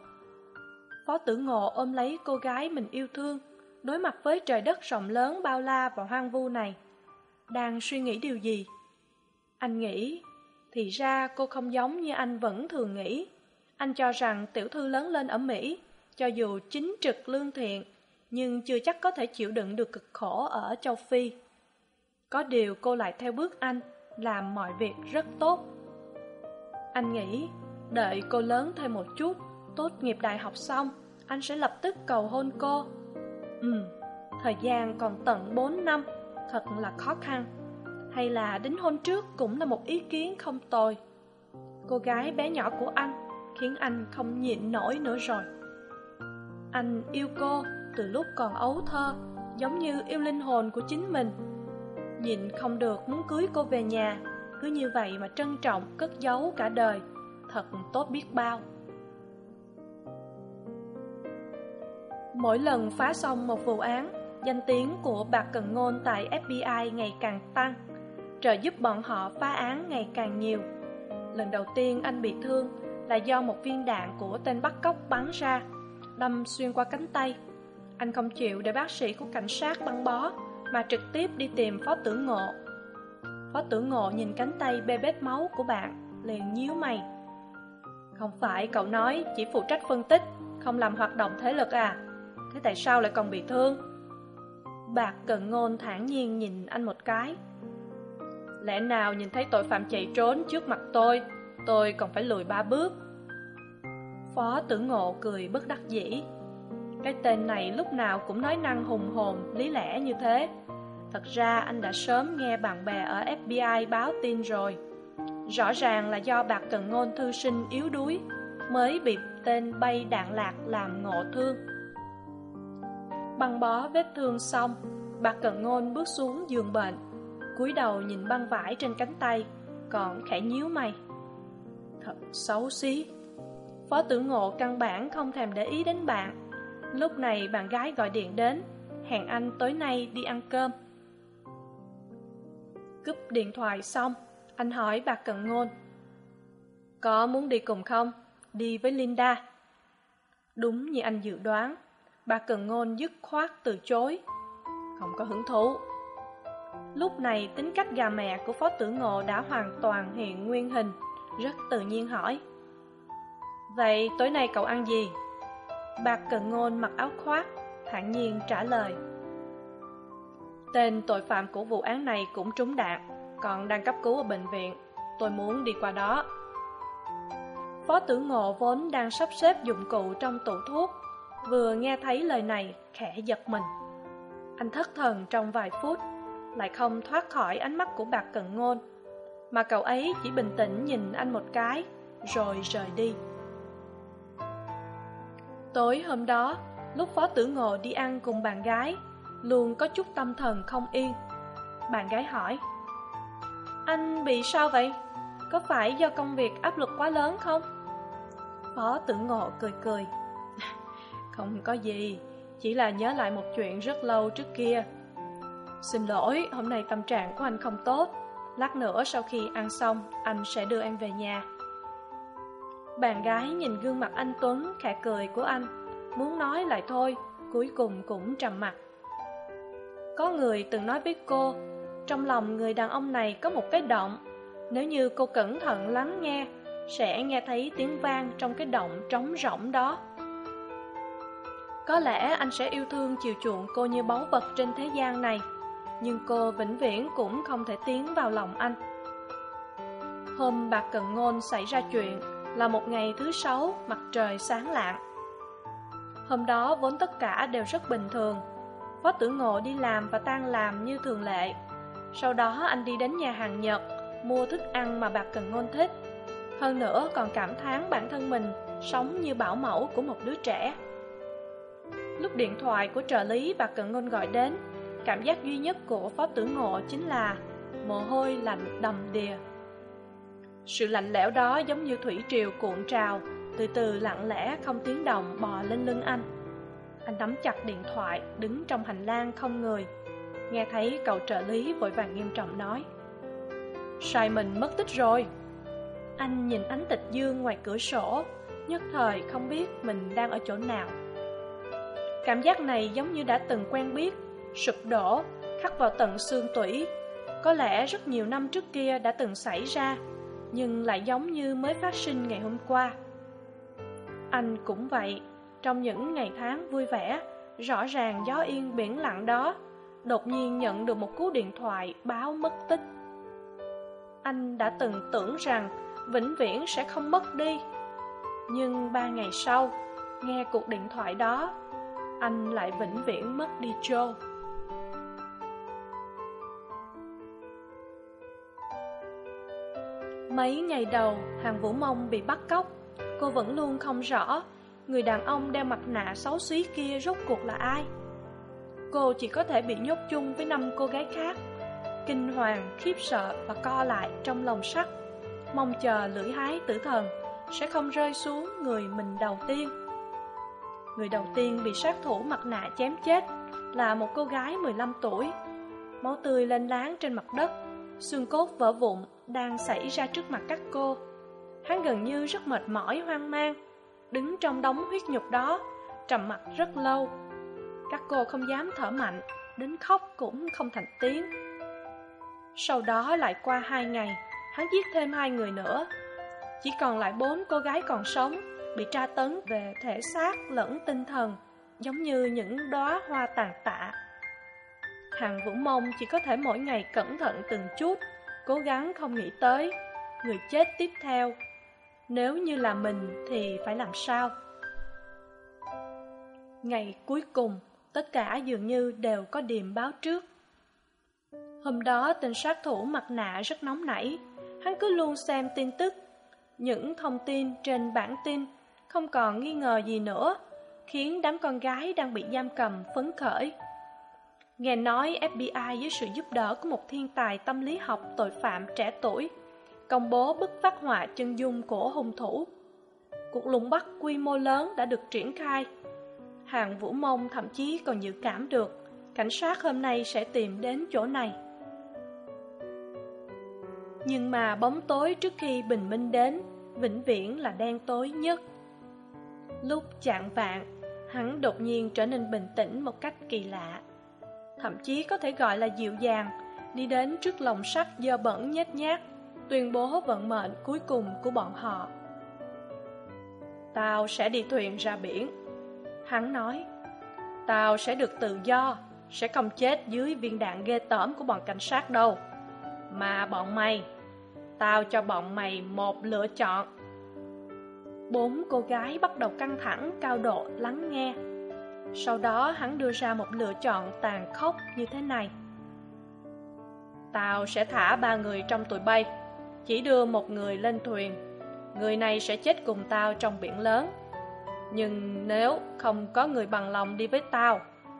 phó tử ngộ ôm lấy cô gái mình yêu thương đối mặt với trời đất rộng lớn bao la và hoang vu này đang suy nghĩ điều gì anh nghĩ thì ra cô không giống như anh vẫn thường nghĩ anh cho rằng tiểu thư lớn lên ở mỹ cho dù chính trực lương thiện nhưng chưa chắc có thể chịu đựng được cực khổ ở châu Phi. Có điều cô lại theo bước anh, làm mọi việc rất tốt. Anh nghĩ, đợi cô lớn thêm một chút, tốt nghiệp đại học xong, anh sẽ lập tức cầu hôn cô. Ừ, thời gian còn tận bốn năm, thật là khó khăn. Hay là đính hôn trước cũng là một ý kiến không tồi. Cô gái bé nhỏ của anh khiến anh không nhịn nổi nữa rồi. Anh yêu cô từ lúc còn ấu thơ, giống như yêu linh hồn của chính mình. Nhịn không được muốn cưới cô về nhà, cứ như vậy mà trân trọng cất giấu cả đời, thật tốt biết bao. Mỗi lần phá xong một vụ án, danh tiếng của Bạc Cần Ngôn tại FBI ngày càng tăng, trợ giúp bọn họ phá án ngày càng nhiều. Lần đầu tiên anh bị thương là do một viên đạn của tên bắt cóc bắn ra, đâm xuyên qua cánh tay. Anh không chịu để bác sĩ của cảnh sát băng bó, mà trực tiếp đi tìm Phó Tử Ngộ. Phó Tử Ngộ nhìn cánh tay bê bết máu của bạn, liền nhíu mày. Không phải cậu nói chỉ phụ trách phân tích, không làm hoạt động thế lực à? Thế tại sao lại còn bị thương? Bạc cận ngôn thản nhiên nhìn anh một cái. Lẽ nào nhìn thấy tội phạm chạy trốn trước mặt tôi, tôi còn phải lùi ba bước? Phó tử ngộ cười bất đắc dĩ. Cái tên này lúc nào cũng nói năng hùng hồn, lý lẽ như thế. Thật ra anh đã sớm nghe bạn bè ở FBI báo tin rồi. Rõ ràng là do bạc cần ngôn thư sinh yếu đuối, mới bị tên bay đạn lạc làm ngộ thương. Băng bó vết thương xong, bạc cần ngôn bước xuống giường bệnh, cúi đầu nhìn băng vải trên cánh tay, còn khẽ nhíu mày. Thật xấu xí. Phó tử ngộ căn bản không thèm để ý đến bạn Lúc này bạn gái gọi điện đến Hẹn anh tối nay đi ăn cơm Cúp điện thoại xong Anh hỏi bà cận Ngôn Có muốn đi cùng không? Đi với Linda Đúng như anh dự đoán Bà cận Ngôn dứt khoát từ chối Không có hứng thú Lúc này tính cách gà mẹ của Phó Tử Ngộ đã hoàn toàn hiện nguyên hình Rất tự nhiên hỏi Vậy tối nay cậu ăn gì? Bạc cận Ngôn mặc áo khoác, thản nhiên trả lời. Tên tội phạm của vụ án này cũng trúng đạn, còn đang cấp cứu ở bệnh viện. Tôi muốn đi qua đó. Phó tử ngộ vốn đang sắp xếp dụng cụ trong tủ thuốc, vừa nghe thấy lời này, khẽ giật mình. Anh thất thần trong vài phút, lại không thoát khỏi ánh mắt của bạc cận ngôn, mà cậu ấy chỉ bình tĩnh nhìn anh một cái, rồi rời đi. Tối hôm đó, lúc Phó Tử Ngộ đi ăn cùng bạn gái, luôn có chút tâm thần không yên. Bạn gái hỏi, Anh bị sao vậy? Có phải do công việc áp lực quá lớn không? Phó Tử Ngộ cười cười. Không có gì, chỉ là nhớ lại một chuyện rất lâu trước kia. Xin lỗi, hôm nay tâm trạng của anh không tốt. Lát nữa sau khi ăn xong, anh sẽ đưa em về nhà. Bạn gái nhìn gương mặt anh Tuấn khẽ cười của anh Muốn nói lại thôi Cuối cùng cũng trầm mặt có người từng nói với cô, Trong lòng người đàn ông này có một cái động Nếu như cô cẩn thận lắng nghe, Sẽ nghe thấy tiếng vang trong cái động trống rỗng đó Có lẽ anh sẽ yêu thương chiều chuộng cô như báu vật trên thế gian này, Nhưng cô vĩnh viễn cũng không thể tiến vào lòng anh Hôm bạc cận Ngôn xảy ra chuyện là một ngày thứ sáu, mặt trời sáng lạng. Hôm đó vốn tất cả đều rất bình thường. Phó tử ngộ đi làm và tan làm như thường lệ. Sau đó anh đi đến nhà hàng Nhật, mua thức ăn mà bạc cần ngôn thích. Hơn nữa còn cảm thán bản thân mình sống như bảo mẫu của một đứa trẻ. Lúc điện thoại của trợ lý bạc cận ngôn gọi đến, cảm giác duy nhất của phó tử ngộ chính là mồ hôi lạnh đầm đìa. Sự lạnh lẽo đó giống như thủy triều cuộn trào, từ từ lặng lẽ không tiếng động bò lên lưng anh. Anh nắm chặt điện thoại, đứng trong hành lang không người. Nghe thấy cậu trợ lý vội vàng nghiêm trọng nói. Simon mất tích rồi. Anh nhìn ánh tịch dương ngoài cửa sổ, nhất thời không biết mình đang ở chỗ nào. Cảm giác này giống như đã từng quen biết, sụp đổ, khắc vào tận xương tủy. Có lẽ rất nhiều năm trước kia đã từng xảy ra, nhưng lại giống như mới phát sinh ngày hôm qua. Anh cũng vậy, trong những ngày tháng vui vẻ, rõ ràng gió yên biển lặng đó đột nhiên nhận được một cú điện thoại báo mất tích. Anh đã từng tưởng rằng vĩnh viễn sẽ không mất đi. Nhưng ba ngày sau nghe cuộc điện thoại đó anh lại vĩnh viễn mất đi joe. Mấy ngày đầu hàng vũ mông bị bắt cóc. Cô vẫn luôn không rõ người đàn ông đeo mặt nạ xấu xí kia rốt cuộc là ai? Cô chỉ có thể bị nhốt chung với năm cô gái khác. Kinh hoàng, khiếp sợ và co lại trong lòng sắt. Mong chờ lưỡi hái tử thần sẽ không rơi xuống người mình đầu tiên. Người đầu tiên bị sát thủ mặt nạ chém chết là một cô gái mười lăm tuổi. Máu tươi lên láng trên mặt đất, xương cốt vỡ vụn đang xảy ra trước mặt các cô. Hắn gần như rất mệt mỏi, hoang mang đứng trong đống huyết nhục đó, trầm mặc rất lâu. Các cô không dám thở mạnh, đến khóc cũng không thành tiếng. Sau đó lại qua hai ngày, hắn giết thêm hai người nữa. Chỉ còn lại bốn cô gái còn sống, bị tra tấn về thể xác lẫn tinh thần, giống như những đóa hoa tàn tạ. Hàng vũ mông chỉ có thể mỗi ngày cẩn thận từng chút, cố gắng không nghĩ tới, người chết tiếp theo nếu như là mình thì phải làm sao? Ngày cuối cùng, tất cả dường như đều có điềm báo trước. Hôm đó, tên sát thủ mặt nạ rất nóng nảy. Hắn cứ luôn xem tin tức. Những thông tin trên bản tin không còn nghi ngờ gì nữa, khiến đám con gái đang bị giam cầm phấn khởi. Nghe nói fbi với sự giúp đỡ của một thiên tài tâm lý học tội phạm trẻ tuổi công bố bức phát họa chân dung của hung thủ. Cuộc lùng bắt quy mô lớn đã được triển khai. Hàng vũ mông thậm chí còn dự cảm được cảnh sát hôm nay sẽ tìm đến chỗ này. Nhưng mà bóng tối trước khi bình minh đến, vĩnh viễn là đen tối nhất. Lúc chạng vạn hắn đột nhiên trở nên bình tĩnh một cách kỳ lạ. Thậm chí có thể gọi là dịu dàng, đi đến trước lồng sắt dơ bẩn nhét nhát tuyên bố vận mệnh cuối cùng của bọn họ. Tao sẽ đi thuyền ra biển. Hắn nói, tao sẽ được tự do, sẽ không chết dưới viên đạn ghê tởm của bọn cảnh sát đâu. Mà bọn mày, tao cho bọn mày một lựa chọn. Bốn cô gái bắt đầu căng thẳng, cao độ, lắng nghe. Sau đó hắn đưa ra một lựa chọn tàn khốc như thế này. Tao sẽ thả ba người trong tụi bay chỉ đưa một người lên thuyền, người này sẽ chết cùng tao trong biển lớn. Nhưng nếu không có người bằng lòng đi với tao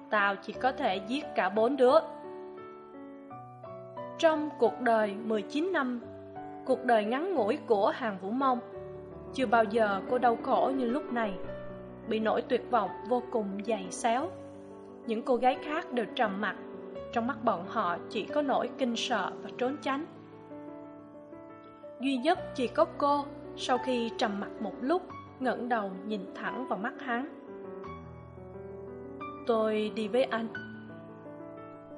tao chỉ có thể giết cả bốn đứa. Trong cuộc đời mười chín năm, cuộc đời ngắn ngủi của hàng vũ mông chưa bao giờ cô đau khổ như lúc này, bị nỗi tuyệt vọng vô cùng dày xéo. Những cô gái khác đều trầm mặc trong mắt bọn họ chỉ có nỗi kinh sợ và trốn tránh duy nhất chỉ có cô, sau khi trầm mặc một lúc, ngẩng đầu nhìn thẳng vào mắt hắn. Tôi đi với anh.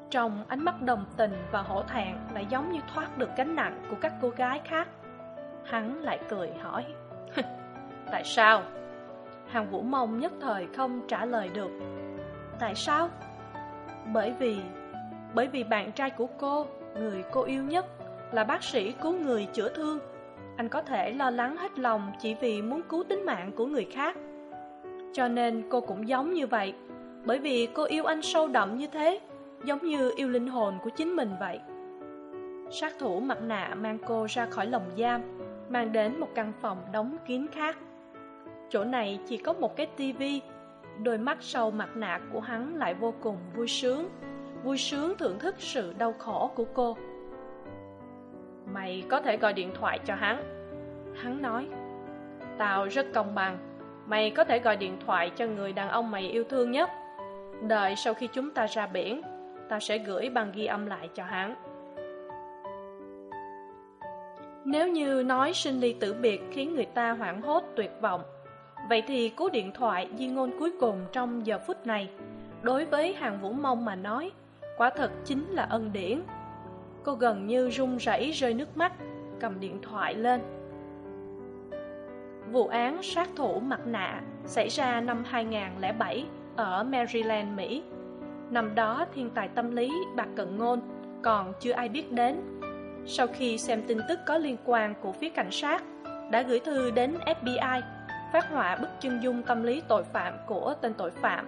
Trong ánh mắt đồng tình và hổ thẹn lại giống như thoát được gánh nặng của các cô gái khác. Hắn lại cười hỏi tại sao? Hàng vũ mông nhất thời không trả lời được. Tại sao? Bởi vì bởi vì bạn trai của cô, người cô yêu nhất là bác sĩ cứu người chữa thương. Anh có thể lo lắng hết lòng chỉ vì muốn cứu tính mạng của người khác. Cho nên cô cũng giống như vậy, bởi vì cô yêu anh sâu đậm như thế, giống như yêu linh hồn của chính mình vậy. Sát thủ mặt nạ mang cô ra khỏi lồng giam, mang đến một căn phòng đóng kín khác. Chỗ này chỉ có một cái tivi đôi mắt sau mặt nạ của hắn lại vô cùng vui sướng. Vui sướng thưởng thức sự đau khổ của cô mày có thể gọi điện thoại cho hắn. Hắn nói tao rất công bằng. Mày có thể gọi điện thoại cho người đàn ông mày yêu thương nhất. Đợi sau khi chúng ta ra biển tao sẽ gửi băng ghi âm lại cho hắn. Nếu như nói sinh ly tử biệt khiến người ta hoảng hốt tuyệt vọng vậy thì cú điện thoại di ngôn cuối cùng trong giờ phút này đối với hàng vũ mông mà nói quả thật chính là ân điển cô gần như run rẩy rơi nước mắt cầm điện thoại lên vụ án sát thủ mặt nạ xảy ra năm 2007 ở Maryland, Mỹ. Năm đó thiên tài tâm lý Bạc Cận Ngôn còn chưa ai biết đến. Sau khi xem tin tức có liên quan của phía cảnh sát, đã gửi thư đến FBI, phát họa bức chân dung tâm lý tội phạm của tên tội phạm.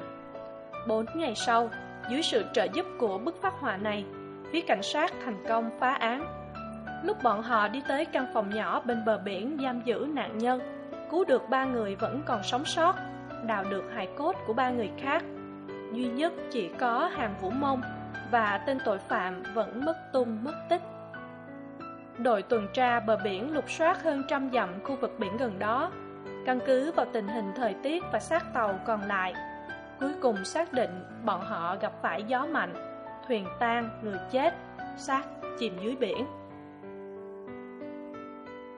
Bốn ngày sau, dưới sự trợ giúp của bức phát họa này, phía cảnh sát thành công phá án. Lúc bọn họ đi tới căn phòng nhỏ bên bờ biển giam giữ nạn nhân, cứu được ba người vẫn còn sống sót, đào được hài cốt của ba người khác. Duy nhất chỉ có hàng vũ mông và tên tội phạm vẫn mất tung mất tích. Đội tuần tra bờ biển lục soát hơn trăm dặm khu vực biển gần đó, căn cứ vào tình hình thời tiết và xác tàu còn lại. Cuối cùng xác định bọn họ gặp phải gió mạnh, thuyền tan, người chết, xác chìm dưới biển.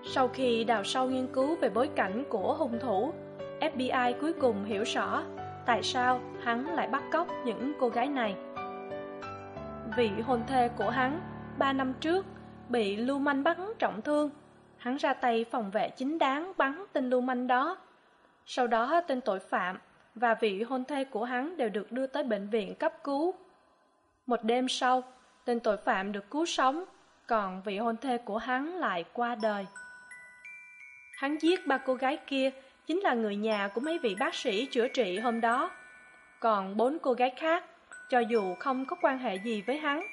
Sau khi đào sâu nghiên cứu về bối cảnh của hung thủ, FBI cuối cùng hiểu rõ tại sao hắn lại bắt cóc những cô gái này. Vị hôn thê của hắn, ba năm trước, bị lưu manh bắn trọng thương. Hắn ra tay phòng vệ chính đáng bắn tên lưu manh đó. Sau đó tên tội phạm và vị hôn thê của hắn đều được đưa tới bệnh viện cấp cứu. Một đêm sau, tên tội phạm được cứu sống, còn vị hôn thê của hắn lại qua đời. Hắn giết ba cô gái kia chính là người nhà của mấy vị bác sĩ chữa trị hôm đó. Còn bốn cô gái khác, cho dù không có quan hệ gì với hắn,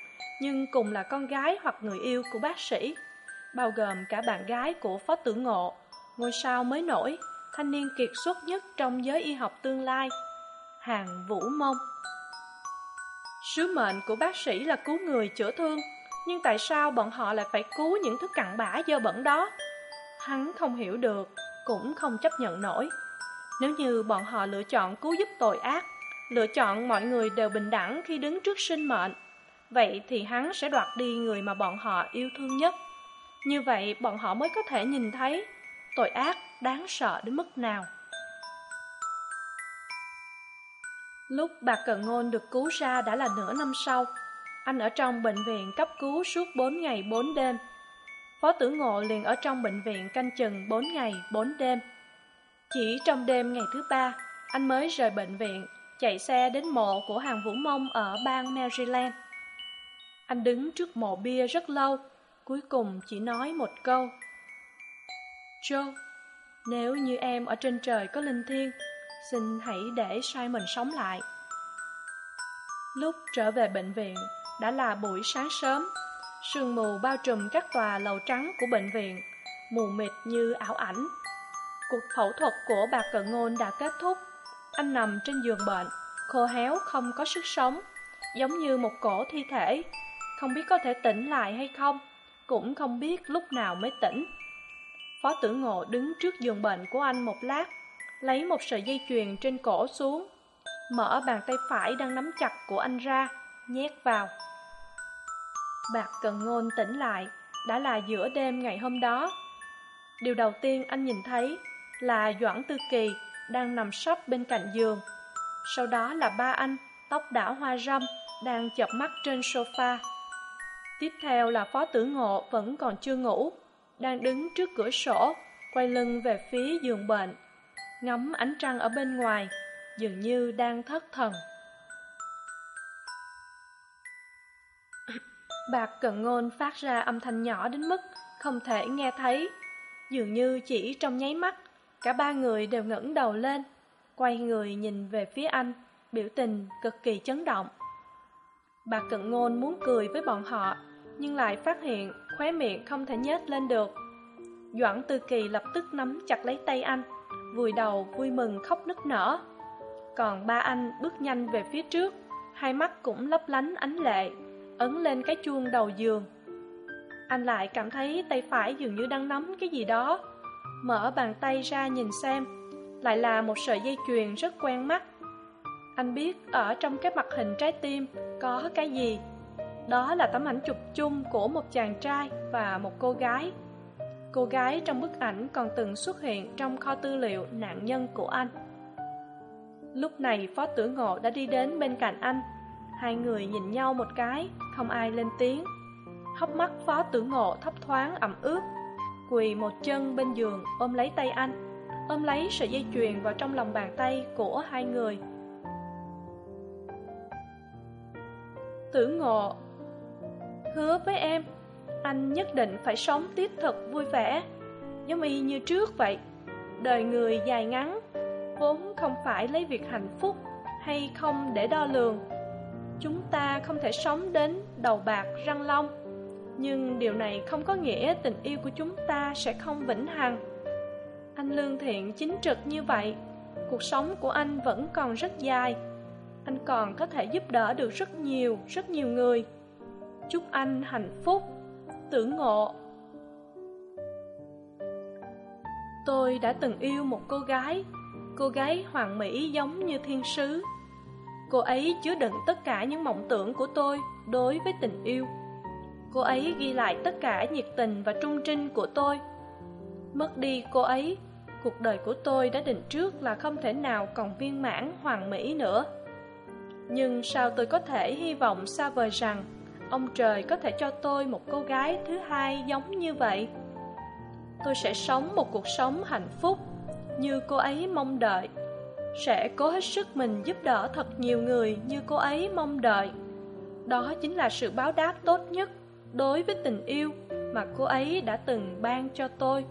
nhưng cùng là con gái hoặc người yêu của bác sĩ, bao gồm cả bạn gái của Phó Tử Ngộ, ngôi sao mới nổi, thanh niên kiệt xuất nhất trong giới y học tương lai, Hàng Vũ Mông. Sứ mệnh của bác sĩ là cứu người chữa thương, nhưng tại sao bọn họ lại phải cứu những thứ cặn bã dơ bẩn đó? Hắn không hiểu được, cũng không chấp nhận nổi. Nếu như bọn họ lựa chọn cứu giúp tội ác, lựa chọn mọi người đều bình đẳng khi đứng trước sinh mệnh, vậy thì hắn sẽ đoạt đi người mà bọn họ yêu thương nhất. Như vậy bọn họ mới có thể nhìn thấy tội ác đáng sợ đến mức nào. Lúc bà Cận Ngôn được cứu ra đã là nửa năm sau. Anh ở trong bệnh viện cấp cứu suốt 4 ngày 4 đêm. Phó tử ngộ liền ở trong bệnh viện canh chừng 4 ngày 4 đêm. Chỉ trong đêm ngày thứ ba, anh mới rời bệnh viện, chạy xe đến mộ của hàng Vũ Mông ở bang Maryland. Anh đứng trước mộ bia rất lâu, cuối cùng chỉ nói một câu. Joe, nếu như em ở trên trời có linh thiêng, xin hãy để Simon sống lại. Lúc trở về bệnh viện, đã là buổi sáng sớm, sương mù bao trùm các tòa lầu trắng của bệnh viện, mù mịt như ảo ảnh. Cuộc phẫu thuật của bà Cận Ngôn đã kết thúc. Anh nằm trên giường bệnh, khô héo không có sức sống, giống như một cổ thi thể, không biết có thể tỉnh lại hay không, cũng không biết lúc nào mới tỉnh. Phó tử ngộ đứng trước giường bệnh của anh một lát, lấy một sợi dây chuyền trên cổ xuống, mở bàn tay phải đang nắm chặt của anh ra, nhét vào. Bạc Cần Ngôn tỉnh lại, đã là giữa đêm ngày hôm đó. Điều đầu tiên anh nhìn thấy là Doãn Tư Kỳ đang nằm sấp bên cạnh giường. Sau đó là ba anh, tóc đảo hoa râm, đang chợp mắt trên sofa. Tiếp theo là Phó Tử Ngộ vẫn còn chưa ngủ, đang đứng trước cửa sổ, quay lưng về phía giường bệnh, ngắm ánh trăng ở bên ngoài, dường như đang thất thần. Bạc cận ngôn phát ra âm thanh nhỏ đến mức không thể nghe thấy. Dường như chỉ trong nháy mắt, cả ba người đều ngẩng đầu lên, quay người nhìn về phía anh, biểu tình cực kỳ chấn động. Bạc cận ngôn muốn cười với bọn họ, nhưng lại phát hiện khóe miệng không thể nhếch lên được. Doãn Tư Kỳ lập tức nắm chặt lấy tay anh, vùi đầu vui mừng khóc nức nở. Còn ba anh bước nhanh về phía trước, hai mắt cũng lấp lánh ánh lệ, ấn lên cái chuông đầu giường. Anh lại cảm thấy tay phải dường như đang nắm cái gì đó. Mở bàn tay ra nhìn xem, lại là một sợi dây chuyền rất quen mắt. Anh biết ở trong cái mặt hình trái tim có cái gì. Đó là tấm ảnh chụp chung của một chàng trai và một cô gái cô gái trong bức ảnh còn từng xuất hiện trong kho tư liệu nạn nhân của anh. Lúc này, phó tử ngộ đã đi đến bên cạnh anh. Hai người nhìn nhau một cái, không ai lên tiếng. Hốc mắt phó tử ngộ thấp thoáng ẩm ướt, quỳ một chân bên giường, ôm lấy tay anh, ôm lấy sợi dây chuyền vào trong lòng bàn tay của hai người. Tử ngộ, hứa với em anh nhất định phải sống tiếp thật vui vẻ. Giống y như trước vậy, đời người dài ngắn, vốn không phải lấy việc hạnh phúc hay không để đo lường. Chúng ta không thể sống đến đầu bạc răng long, nhưng điều này không có nghĩa tình yêu của chúng ta sẽ không vĩnh hằng. Anh lương thiện chính trực như vậy, cuộc sống của anh vẫn còn rất dài. Anh còn có thể giúp đỡ được rất nhiều rất nhiều người. Chúc anh hạnh phúc tưởng ngộ. Tôi đã từng yêu một cô gái. Cô gái hoàn mỹ giống như thiên sứ. Cô ấy chứa đựng tất cả những mộng tưởng của tôi đối với tình yêu. Cô ấy ghi lại tất cả nhiệt tình và trung trinh của tôi. Mất đi cô ấy, cuộc đời của tôi đã định trước là không thể nào còn viên mãn, hoàn mỹ nữa. Nhưng sao tôi có thể hy vọng xa vời rằng ông trời có thể cho tôi một cô gái thứ hai giống như vậy. Tôi sẽ sống một cuộc sống hạnh phúc như cô ấy mong đợi. Sẽ cố hết sức mình giúp đỡ thật nhiều người như cô ấy mong đợi. Đó chính là sự báo đáp tốt nhất đối với tình yêu mà cô ấy đã từng ban cho tôi.